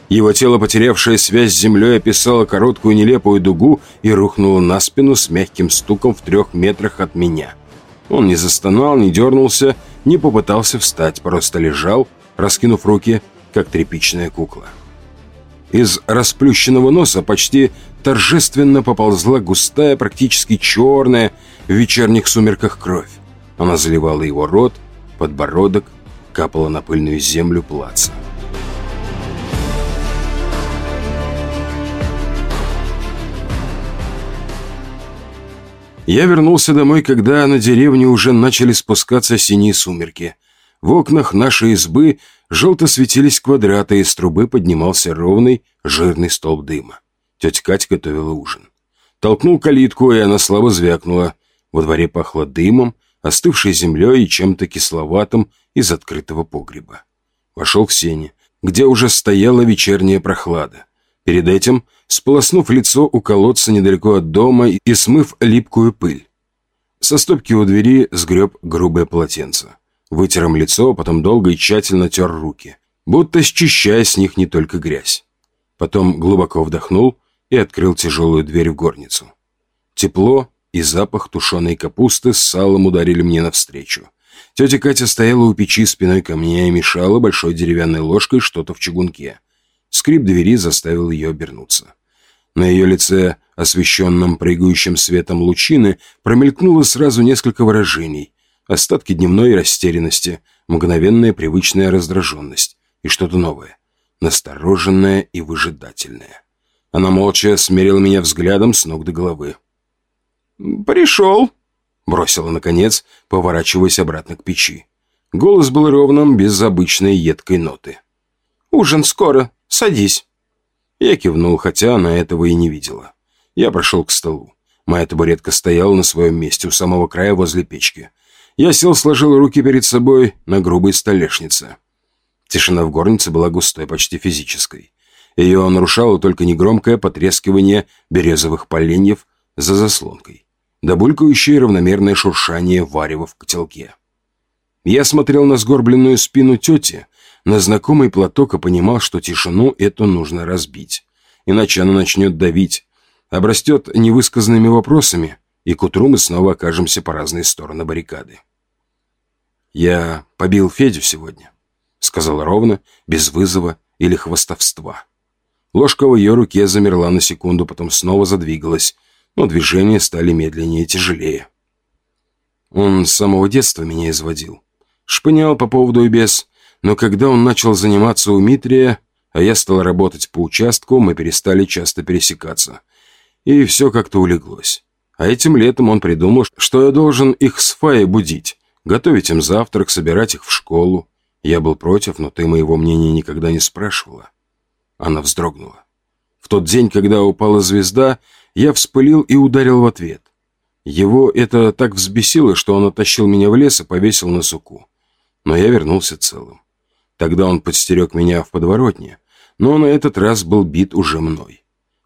Его тело, потерявшее связь с землей, описало короткую нелепую дугу и рухнуло на спину с мягким стуком в трех метрах от меня – он не застонал, не дернулся, не попытался встать, просто лежал, раскинув руки, как тряпичная кукла. Из расплющенного носа почти торжественно поползла густая, практически черная в вечерних сумерках кровь. Она заливала его рот, подбородок, капала на пыльную землю плаца. Я вернулся домой, когда на деревне уже начали спускаться синие сумерки. В окнах нашей избы желто светились квадраты, из трубы поднимался ровный, жирный столб дыма. Тетя Катя готовила ужин. Толкнул калитку, и она слабо звякнула. Во дворе пахло дымом, остывшей землей и чем-то кисловатым из открытого погреба. Вошел к сене, где уже стояла вечерняя прохлада. Перед этим сполоснув лицо у колодца недалеко от дома и смыв липкую пыль. Со стопки у двери сгреб грубое полотенце. Вытер им лицо, потом долго и тщательно тер руки, будто счищая с них не только грязь. Потом глубоко вдохнул и открыл тяжелую дверь в горницу. Тепло и запах тушеной капусты с салом ударили мне навстречу. Тетя Катя стояла у печи спиной ко мне и мешала большой деревянной ложкой что-то в чугунке. Скрип двери заставил ее обернуться. На ее лице, освещенном прыгающим светом лучины, промелькнуло сразу несколько выражений. Остатки дневной растерянности, мгновенная привычная раздраженность и что-то новое, настороженное и выжидательное. Она молча смерила меня взглядом с ног до головы. «Пришел», — бросила наконец, поворачиваясь обратно к печи. Голос был ровным, без обычной едкой ноты. «Ужин скоро. Садись». Я кивнул, хотя она этого и не видела. Я прошел к столу. Моя табуретка стояла на своем месте у самого края возле печки. Я сел, сложил руки перед собой на грубой столешнице. Тишина в горнице была густой, почти физической. Ее нарушало только негромкое потрескивание березовых поленьев за заслонкой, да булькающее равномерное шуршание варева в котелке. Я смотрел на сгорбленную спину тети, на знакомый платок и понимал, что тишину эту нужно разбить. Иначе она начнет давить, обрастет невысказанными вопросами, и к утру мы снова окажемся по разные стороны баррикады. «Я побил Федю сегодня», — сказала ровно, без вызова или хвостовства. Ложка в ее руке замерла на секунду, потом снова задвигалась, но движения стали медленнее и тяжелее. Он с самого детства меня изводил. Шпынял по поводу и без, но когда он начал заниматься у Митрия, а я стал работать по участку, мы перестали часто пересекаться. И все как-то улеглось. А этим летом он придумал, что я должен их с Фаей будить, готовить им завтрак, собирать их в школу. Я был против, но ты моего мнения никогда не спрашивала. Она вздрогнула. В тот день, когда упала звезда, я вспылил и ударил в ответ. Его это так взбесило, что он оттащил меня в лес и повесил на суку. Но я вернулся целым. Тогда он подстерег меня в подворотне, но на этот раз был бит уже мной.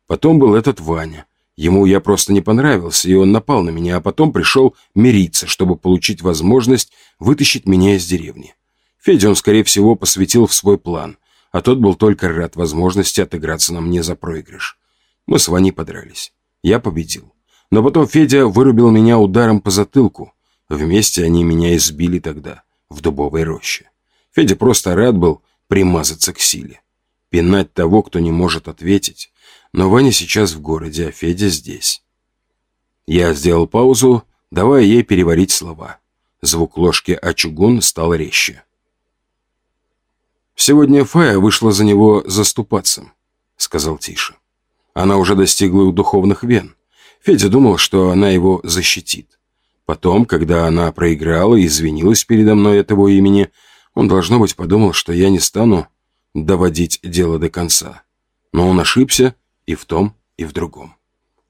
Потом был этот Ваня. Ему я просто не понравился, и он напал на меня, а потом пришел мириться, чтобы получить возможность вытащить меня из деревни. Федя он, скорее всего, посвятил в свой план, а тот был только рад возможности отыграться на мне за проигрыш. Мы с Ваней подрались. Я победил. Но потом Федя вырубил меня ударом по затылку. Вместе они меня избили тогда, в дубовой роще. Федя просто рад был примазаться к силе. Пинать того, кто не может ответить. Но Ваня сейчас в городе, а Федя здесь. Я сделал паузу, давая ей переварить слова. Звук ложки о чугун стал резче. «Сегодня Фая вышла за него заступаться», — сказал Тише. Она уже достигла у духовных вен. Федя думал, что она его защитит. Потом, когда она проиграла и извинилась передо мной от его имени, он, должно быть, подумал, что я не стану доводить дело до конца. Но он ошибся и в том, и в другом.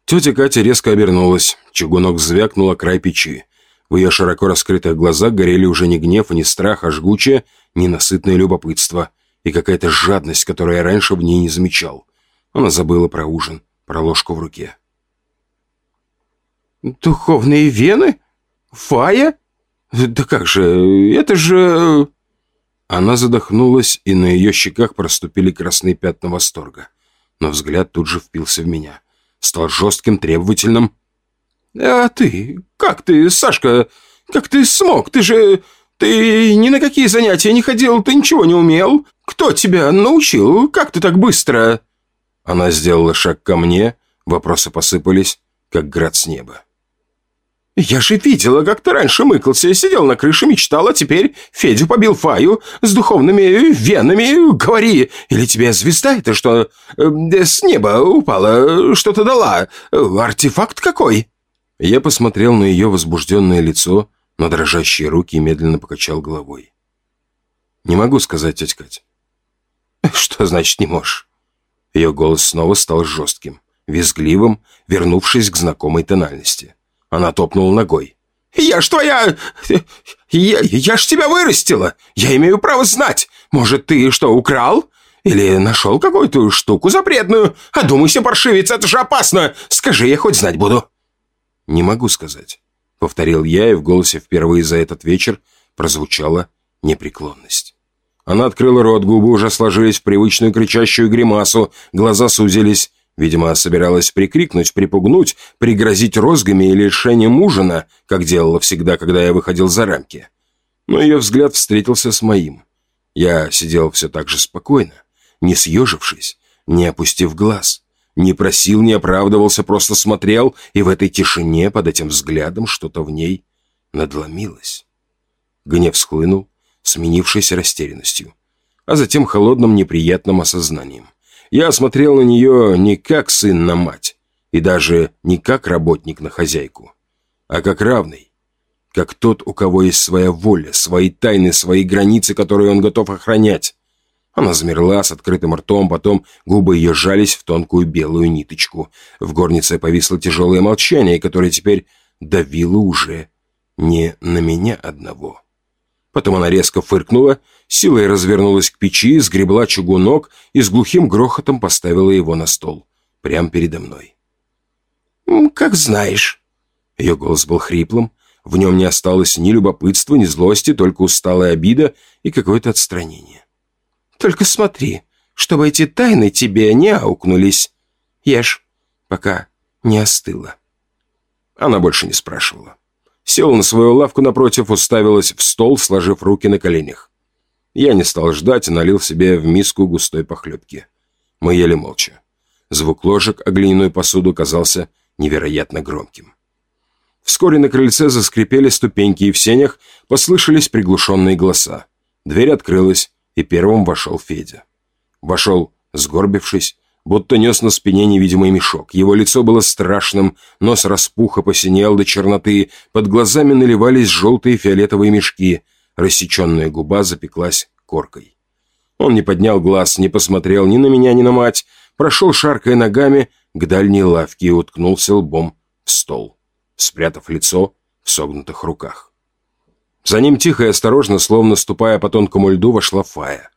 Тетя Катя резко обернулась. Чугунок звякнул о край печи. В ее широко раскрытых глазах горели уже не гнев и не страх, а жгучее, ненасытное любопытство и какая-то жадность, которую я раньше в ней не замечал. Она забыла про ужин, про ложку в руке. «Духовные вены? Фая? Да как же, это же...» Она задохнулась, и на ее щеках проступили красные пятна восторга. Но взгляд тут же впился в меня. Стал жестким, требовательным. «А ты? Как ты, Сашка? Как ты смог? Ты же... Ты ни на какие занятия не ходил, ты ничего не умел? Кто тебя научил? Как ты так быстро?» Она сделала шаг ко мне, вопросы посыпались, как град с неба. «Я же видела, как ты раньше мыкался, сидел на крыше, мечтал, а теперь Федю побил Фаю с духовными венами. Говори, или тебе звезда это что, э, с неба упала, что-то дала? Артефакт какой?» Я посмотрел на ее возбужденное лицо, на дрожащие руки и медленно покачал головой. «Не могу сказать, тетя Кать». «Что значит не можешь?» Ее голос снова стал жестким, визгливым, вернувшись к знакомой тональности. Она топнула ногой. «Я ж твоя... Я, я ж тебя вырастила! Я имею право знать! Может, ты что, украл? Или нашел какую-то штуку запретную? Одумайся, паршивец, это же опасно! Скажи, я хоть знать буду!» «Не могу сказать», — повторил я, и в голосе впервые за этот вечер прозвучала непреклонность. Она открыла рот, губы уже сложились в привычную кричащую гримасу, глаза сузились. Видимо, собиралась прикрикнуть, припугнуть, пригрозить розгами или лишением ужина, как делала всегда, когда я выходил за рамки. Но ее взгляд встретился с моим. Я сидел все так же спокойно, не съежившись, не опустив глаз. Не просил, не оправдывался, просто смотрел, и в этой тишине, под этим взглядом, что-то в ней надломилось. Гнев схлынул, сменившись растерянностью, а затем холодным неприятным осознанием. Я смотрел на нее не как сын на мать, и даже не как работник на хозяйку, а как равный, как тот, у кого есть своя воля, свои тайны, свои границы, которые он готов охранять. Она замерла с открытым ртом, потом губы ее сжались в тонкую белую ниточку. В горнице повисло тяжелое молчание, которое теперь давило уже не на меня одного. Потом она резко фыркнула, силой развернулась к печи, сгребла чугунок и с глухим грохотом поставила его на стол, прямо передо мной. «Как знаешь». Ее голос был хриплым, в нем не осталось ни любопытства, ни злости, только усталая обида и какое-то отстранение. «Только смотри, чтобы эти тайны тебе не аукнулись. Ешь, пока не остыла». Она больше не спрашивала. Села на свою лавку напротив, уставилась в стол, сложив руки на коленях. Я не стал ждать и налил себе в миску густой похлебки. Мы ели молча. Звук ложек о глиняную посуду казался невероятно громким. Вскоре на крыльце заскрипели ступеньки, и в сенях послышались приглушенные голоса. Дверь открылась, и первым вошел Федя. Вошел, сгорбившись, будто нес на спине невидимый мешок. Его лицо было страшным, нос распух и посинел до черноты, под глазами наливались желтые фиолетовые мешки, рассеченная губа запеклась коркой. Он не поднял глаз, не посмотрел ни на меня, ни на мать, прошел, шаркая ногами, к дальней лавке и уткнулся лбом в стол спрятав лицо в согнутых руках. За ним тихо и осторожно, словно ступая по тонкому льду, вошла Фая.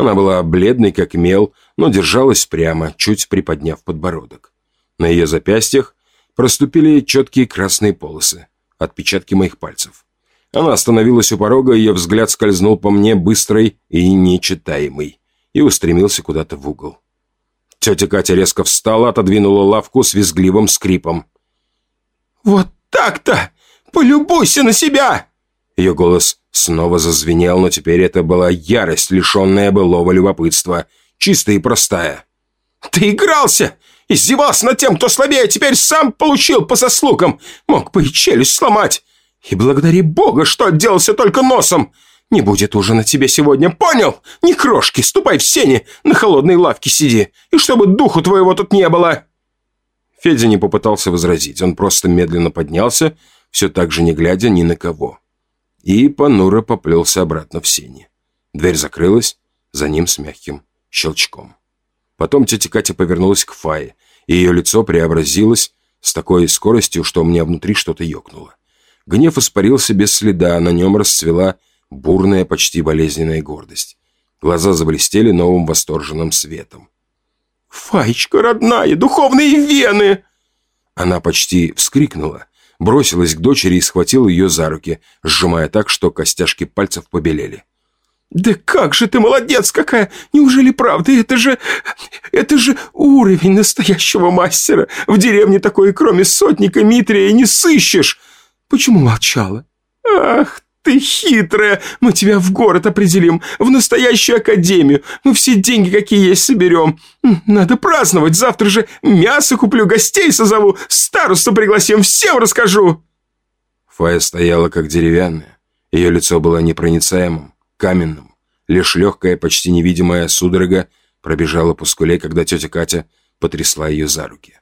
Она была бледной, как мел, но держалась прямо, чуть приподняв подбородок. На ее запястьях проступили четкие красные полосы, отпечатки моих пальцев. Она остановилась у порога, ее взгляд скользнул по мне быстрый и нечитаемый, и устремился куда-то в угол. Тетя Катя резко встала, отодвинула лавку с визгливым скрипом. «Вот так-то! Полюбуйся на себя!» Ее голос снова зазвенел, но теперь это была ярость, лишенная былого любопытства, чистая и простая. «Ты игрался! Издевался над тем, кто слабее, теперь сам получил по заслугам! Мог бы и челюсть сломать! И благодари Бога, что отделался только носом! Не будет ужина тебе сегодня, понял? Ни крошки, ступай в сени, на холодной лавке сиди, и чтобы духу твоего тут не было!» Федя не попытался возразить, он просто медленно поднялся, все так же не глядя ни на кого. И понуро поплелся обратно в сени. Дверь закрылась, за ним с мягким щелчком. Потом тетя Катя повернулась к Фае, и ее лицо преобразилось с такой скоростью, что у меня внутри что-то ёкнуло. Гнев испарился без следа, а на нем расцвела бурная, почти болезненная гордость. Глаза заблестели новым восторженным светом. «Фаечка, родная, духовные вены!» Она почти вскрикнула, бросилась к дочери и схватила ее за руки, сжимая так, что костяшки пальцев побелели. «Да как же ты молодец какая! Неужели правда? Это же... это же уровень настоящего мастера! В деревне такой, кроме сотника Митрия, не сыщешь! Почему молчала? Ах «Ты хитрая! Мы тебя в город определим, в настоящую академию. Мы все деньги, какие есть, соберем. Надо праздновать. Завтра же мясо куплю, гостей созову, старосту пригласим, всем расскажу!» Фая стояла как деревянная. Ее лицо было непроницаемым, каменным. Лишь легкая, почти невидимая судорога пробежала по скуле, когда тетя Катя потрясла ее за руки.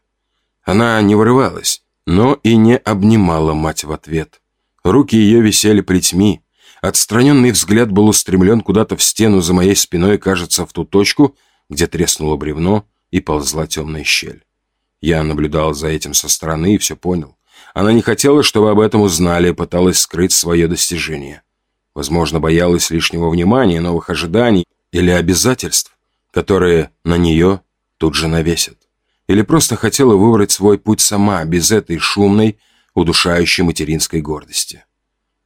Она не вырывалась, но и не обнимала мать в ответ. Руки ее висели плетьми. Отстраненный взгляд был устремлен куда-то в стену за моей спиной, кажется, в ту точку, где треснуло бревно и ползла темная щель. Я наблюдал за этим со стороны и все понял. Она не хотела, чтобы об этом узнали, пыталась скрыть свое достижение. Возможно, боялась лишнего внимания, новых ожиданий или обязательств, которые на нее тут же навесят. Или просто хотела выбрать свой путь сама, без этой шумной, удушающей материнской гордости.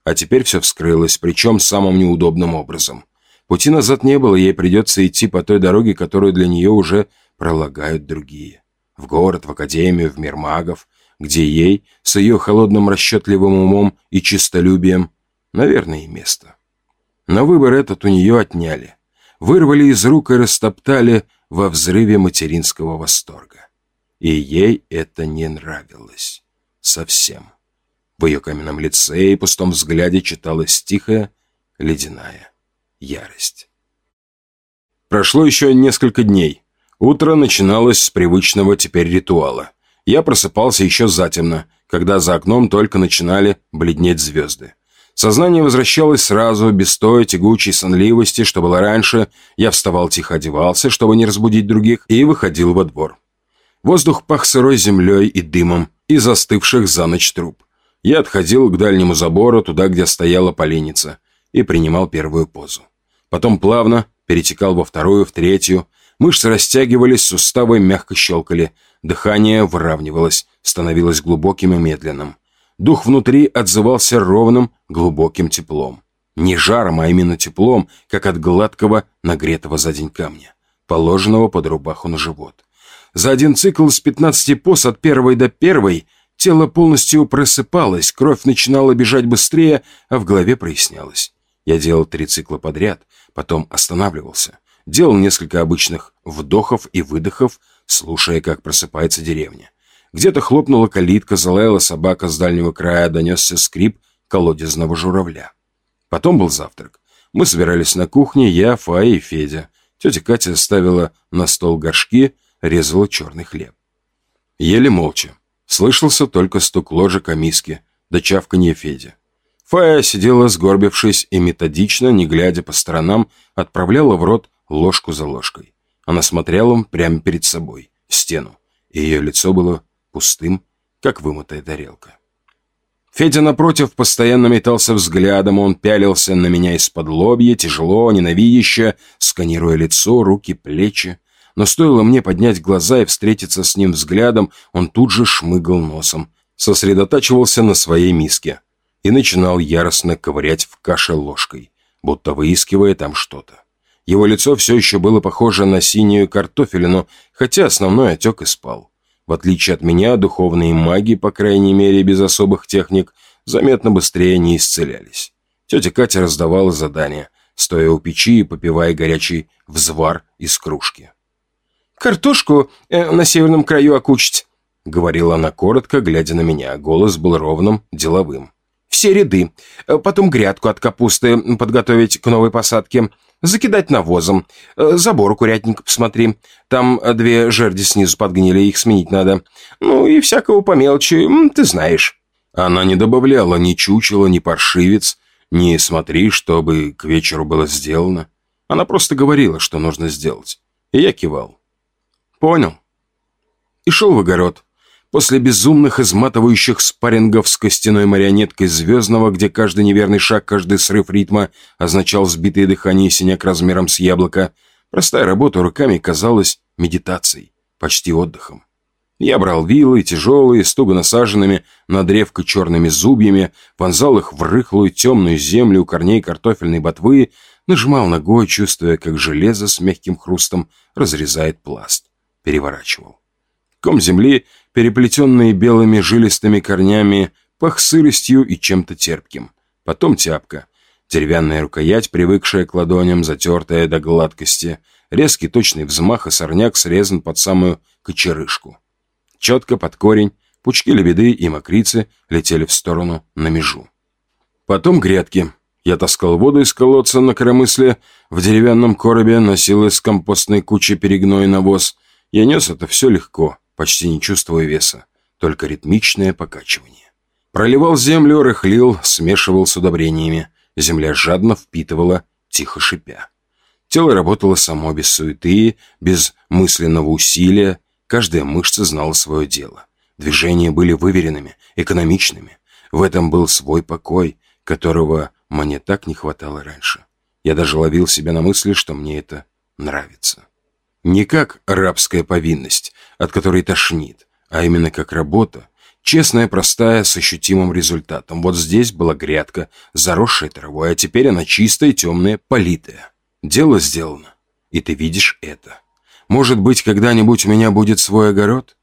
А теперь все вскрылось, причем самым неудобным образом. Пути назад не было, ей придется идти по той дороге, которую для нее уже пролагают другие. В город, в академию, в мир магов, где ей, с ее холодным расчетливым умом и чистолюбием, наверное, и место. Но выбор этот у нее отняли. Вырвали из рук и растоптали во взрыве материнского восторга. И ей это не нравилось совсем. В ее каменном лице и пустом взгляде читалась тихая, ледяная ярость. Прошло еще несколько дней. Утро начиналось с привычного теперь ритуала. Я просыпался еще затемно, когда за окном только начинали бледнеть звезды. Сознание возвращалось сразу, без той тягучей сонливости, что было раньше. Я вставал тихо одевался, чтобы не разбудить других, и выходил во двор. Воздух пах сырой землей и дымом, и застывших за ночь труб. Я отходил к дальнему забору, туда, где стояла поленница, и принимал первую позу. Потом плавно перетекал во вторую, в третью. Мышцы растягивались, суставы мягко щелкали. Дыхание выравнивалось, становилось глубоким и медленным. Дух внутри отзывался ровным, глубоким теплом. Не жаром, а именно теплом, как от гладкого, нагретого за день камня, положенного под рубаху на живот. За один цикл с 15 поз от первой до первой тело полностью просыпалось, кровь начинала бежать быстрее, а в голове прояснялось. Я делал три цикла подряд, потом останавливался. Делал несколько обычных вдохов и выдохов, слушая, как просыпается деревня. Где-то хлопнула калитка, залаяла собака с дальнего края, донесся скрип колодезного журавля. Потом был завтрак. Мы собирались на кухне, я, Фая и Федя. Тетя Катя ставила на стол горшки, резала черный хлеб. Ели молча. Слышался только стук ложек о миске, да чавканье Федя. Фая сидела сгорбившись и методично, не глядя по сторонам, отправляла в рот ложку за ложкой. Она смотрела прямо перед собой, в стену, и ее лицо было пустым, как вымытая тарелка. Федя, напротив, постоянно метался взглядом, он пялился на меня из-под лобья, тяжело, ненавидяще, сканируя лицо, руки, плечи. Но стоило мне поднять глаза и встретиться с ним взглядом, он тут же шмыгал носом, сосредотачивался на своей миске и начинал яростно ковырять в каше ложкой, будто выискивая там что-то. Его лицо все еще было похоже на синюю картофелину, хотя основной отек и спал. В отличие от меня, духовные маги, по крайней мере без особых техник, заметно быстрее не исцелялись. Тетя Катя раздавала задания, стоя у печи и попивая горячий взвар из кружки. «Картошку э, на северном краю окучить», — говорила она коротко, глядя на меня. Голос был ровным, деловым все ряды. Э, потом грядку от капусты подготовить к новой посадке. Закидать навозом. Э, забор у курятника посмотри. Там две жерди снизу подгнили, их сменить надо. Ну и всякого по мелочи, ты знаешь». Она не добавляла ни чучела, ни паршивец, ни смотри, чтобы к вечеру было сделано. Она просто говорила, что нужно сделать. И я кивал. «Понял». И шел в огород. После безумных, изматывающих спаррингов с костяной марионеткой Звездного, где каждый неверный шаг, каждый срыв ритма означал сбитое дыхание и синяк размером с яблоко, простая работа руками казалась медитацией, почти отдыхом. Я брал вилы, тяжелые, с туго насаженными на древко черными зубьями, вонзал их в рыхлую темную землю у корней картофельной ботвы, нажимал ногой, чувствуя, как железо с мягким хрустом разрезает пласт. Переворачивал. Ком земли переплетенные белыми жилистыми корнями, пах сыростью и чем-то терпким. Потом тяпка. Деревянная рукоять, привыкшая к ладоням, затертая до гладкости. Резкий точный взмах, и сорняк срезан под самую кочерышку. Четко под корень, пучки лебеды и мокрицы летели в сторону на межу. Потом грядки. Я таскал воду из колодца на коромысле, в деревянном коробе носил из компостной кучи перегной навоз. Я нес это все легко почти не чувствуя веса, только ритмичное покачивание. Проливал землю, рыхлил, смешивал с удобрениями. Земля жадно впитывала, тихо шипя. Тело работало само, без суеты, без мысленного усилия. Каждая мышца знала свое дело. Движения были выверенными, экономичными. В этом был свой покой, которого мне так не хватало раньше. Я даже ловил себя на мысли, что мне это нравится. Не как рабская повинность, от которой тошнит, а именно как работа, честная, простая, с ощутимым результатом. Вот здесь была грядка, заросшая травой, а теперь она чистая, темная, политая. Дело сделано, и ты видишь это. Может быть, когда-нибудь у меня будет свой огород?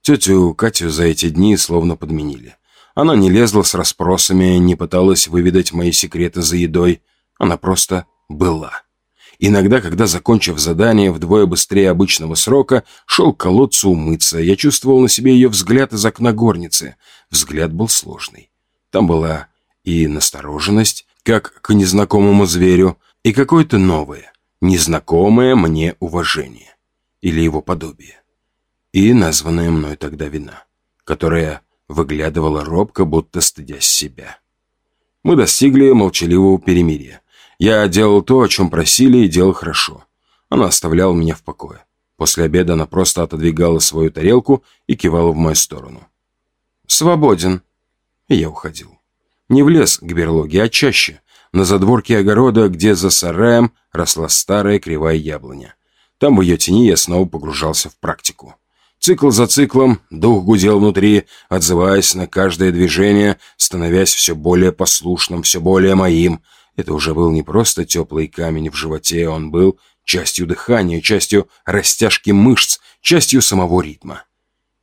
Тетю Катю за эти дни словно подменили. Она не лезла с расспросами, не пыталась выведать мои секреты за едой. Она просто была. Иногда, когда, закончив задание вдвое быстрее обычного срока, шел к колодцу умыться, я чувствовал на себе ее взгляд из окна горницы. Взгляд был сложный. Там была и настороженность, как к незнакомому зверю, и какое-то новое, незнакомое мне уважение. Или его подобие. И названная мной тогда вина, которая выглядывала робко, будто стыдясь себя. Мы достигли молчаливого перемирия. Я делал то, о чем просили, и делал хорошо. Она оставляла меня в покое. После обеда она просто отодвигала свою тарелку и кивала в мою сторону. «Свободен». И я уходил. Не в лес к берлоге, а чаще. На задворке огорода, где за сараем росла старая кривая яблоня. Там в ее тени я снова погружался в практику. Цикл за циклом дух гудел внутри, отзываясь на каждое движение, становясь все более послушным, все более моим. Это уже был не просто теплый камень в животе, он был частью дыхания, частью растяжки мышц, частью самого ритма.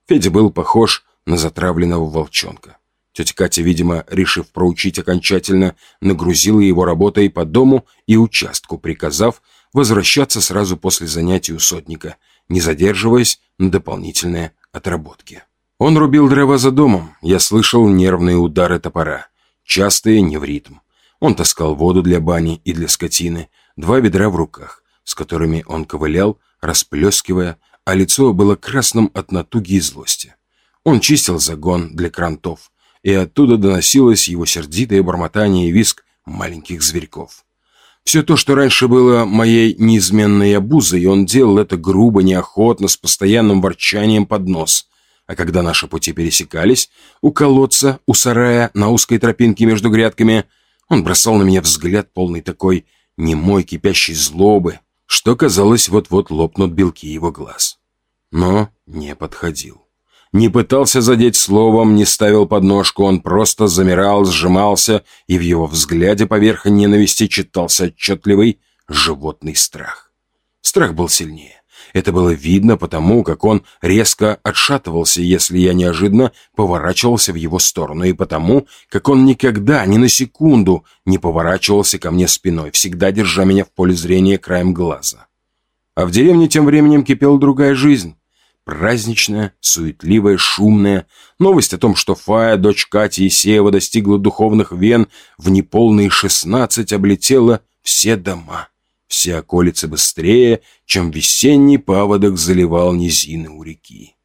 Федя был похож на затравленного волчонка. Тетя Катя, видимо, решив проучить окончательно, нагрузила его работой по дому и участку, приказав возвращаться сразу после занятий у сотника – не задерживаясь на дополнительные отработки. Он рубил дрова за домом, я слышал нервные удары топора, частые не в ритм. Он таскал воду для бани и для скотины, два ведра в руках, с которыми он ковылял, расплескивая, а лицо было красным от натуги и злости. Он чистил загон для крантов, и оттуда доносилось его сердитое бормотание и виск маленьких зверьков. Все то, что раньше было моей неизменной обузой, он делал это грубо, неохотно, с постоянным ворчанием под нос. А когда наши пути пересекались, у колодца, у сарая, на узкой тропинке между грядками, он бросал на меня взгляд полный такой немой кипящей злобы, что, казалось, вот-вот лопнут белки его глаз. Но не подходил. Не пытался задеть словом, не ставил подножку, он просто замирал, сжимался, и в его взгляде поверх ненависти читался отчетливый животный страх. Страх был сильнее. Это было видно потому, как он резко отшатывался, если я неожиданно поворачивался в его сторону, и потому, как он никогда, ни на секунду не поворачивался ко мне спиной, всегда держа меня в поле зрения краем глаза. А в деревне тем временем кипела другая жизнь. Праздничная, суетливая, шумная. Новость о том, что Фая, дочь Кати и Сеева, достигла духовных вен в неполные шестнадцать, облетела все дома. Все околицы быстрее, чем весенний паводок заливал низины у реки.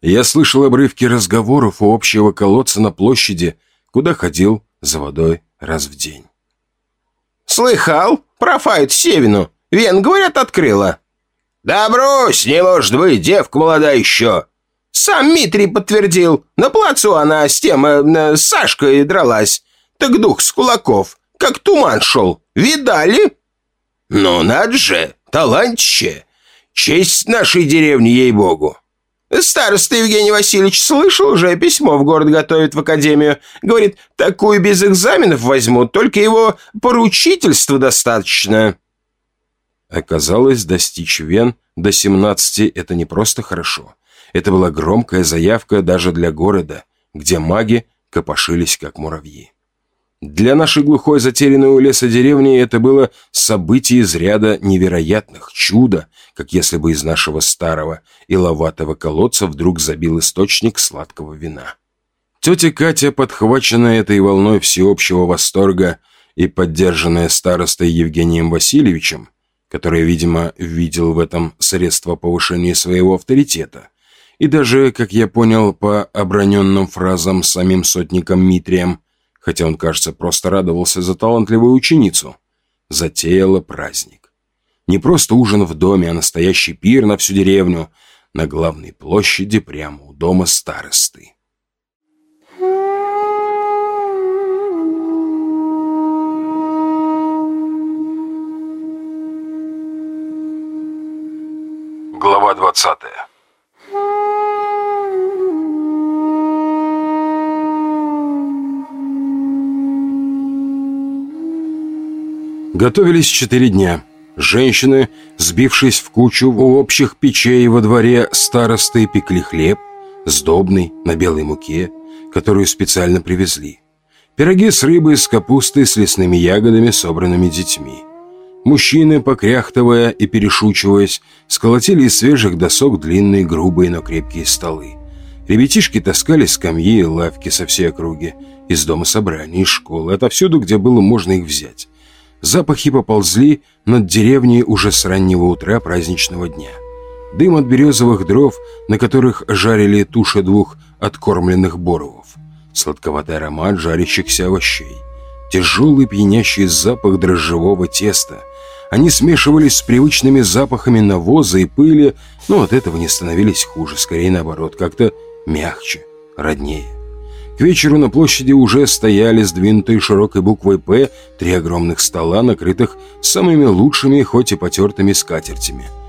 Я слышал обрывки разговоров у общего колодца на площади, куда ходил за водой раз в день. «Слыхал? Про Фаю Севину. Вен, говорят, открыла». «Да брось, не может быть, девка молодая еще!» «Сам Митрий подтвердил. На плацу она с тем, э, с Сашкой дралась. Так дух с кулаков, как туман шел. Видали?» «Ну, надо же, талантище! Честь нашей деревни, ей-богу!» «Староста Евгений Васильевич слышал уже, письмо в город готовит в академию. Говорит, такую без экзаменов возьмут, только его поручительства достаточно». Оказалось, достичь Вен до 17 – это не просто хорошо. Это была громкая заявка даже для города, где маги копошились как муравьи. Для нашей глухой затерянной у леса деревни это было событие из ряда невероятных, чудо, как если бы из нашего старого и ловатого колодца вдруг забил источник сладкого вина. Тетя Катя, подхваченная этой волной всеобщего восторга и поддержанная старостой Евгением Васильевичем, который, видимо, видел в этом средство повышения своего авторитета. И даже, как я понял по оброненным фразам самим сотником Митрием, хотя он, кажется, просто радовался за талантливую ученицу, затеяла праздник. Не просто ужин в доме, а настоящий пир на всю деревню на главной площади прямо у дома старосты. Глава 20 Готовились четыре дня. Женщины, сбившись в кучу у общих печей во дворе старосты, пекли хлеб, сдобный, на белой муке, которую специально привезли. Пироги с рыбой, с капустой, с лесными ягодами, собранными детьми. Мужчины, покряхтывая и перешучиваясь, сколотили из свежих досок длинные, грубые, но крепкие столы. Ребятишки таскали скамьи и лавки со всей округи, из дома собраний, из школы, отовсюду, где было можно их взять. Запахи поползли над деревней уже с раннего утра праздничного дня. дым от березовых дров, на которых жарили туши двух откормленных боровов, сладковатый аромат жарящихся овощей, тяжелый пьянящий запах дрожжевого теста. Они смешивались с привычными запахами навоза и пыли, но от этого не становились хуже, скорее наоборот, как-то мягче, роднее. К вечеру на площади уже стояли сдвинутые широкой буквой «П» три огромных стола, накрытых самыми лучшими, хоть и потертыми скатертями –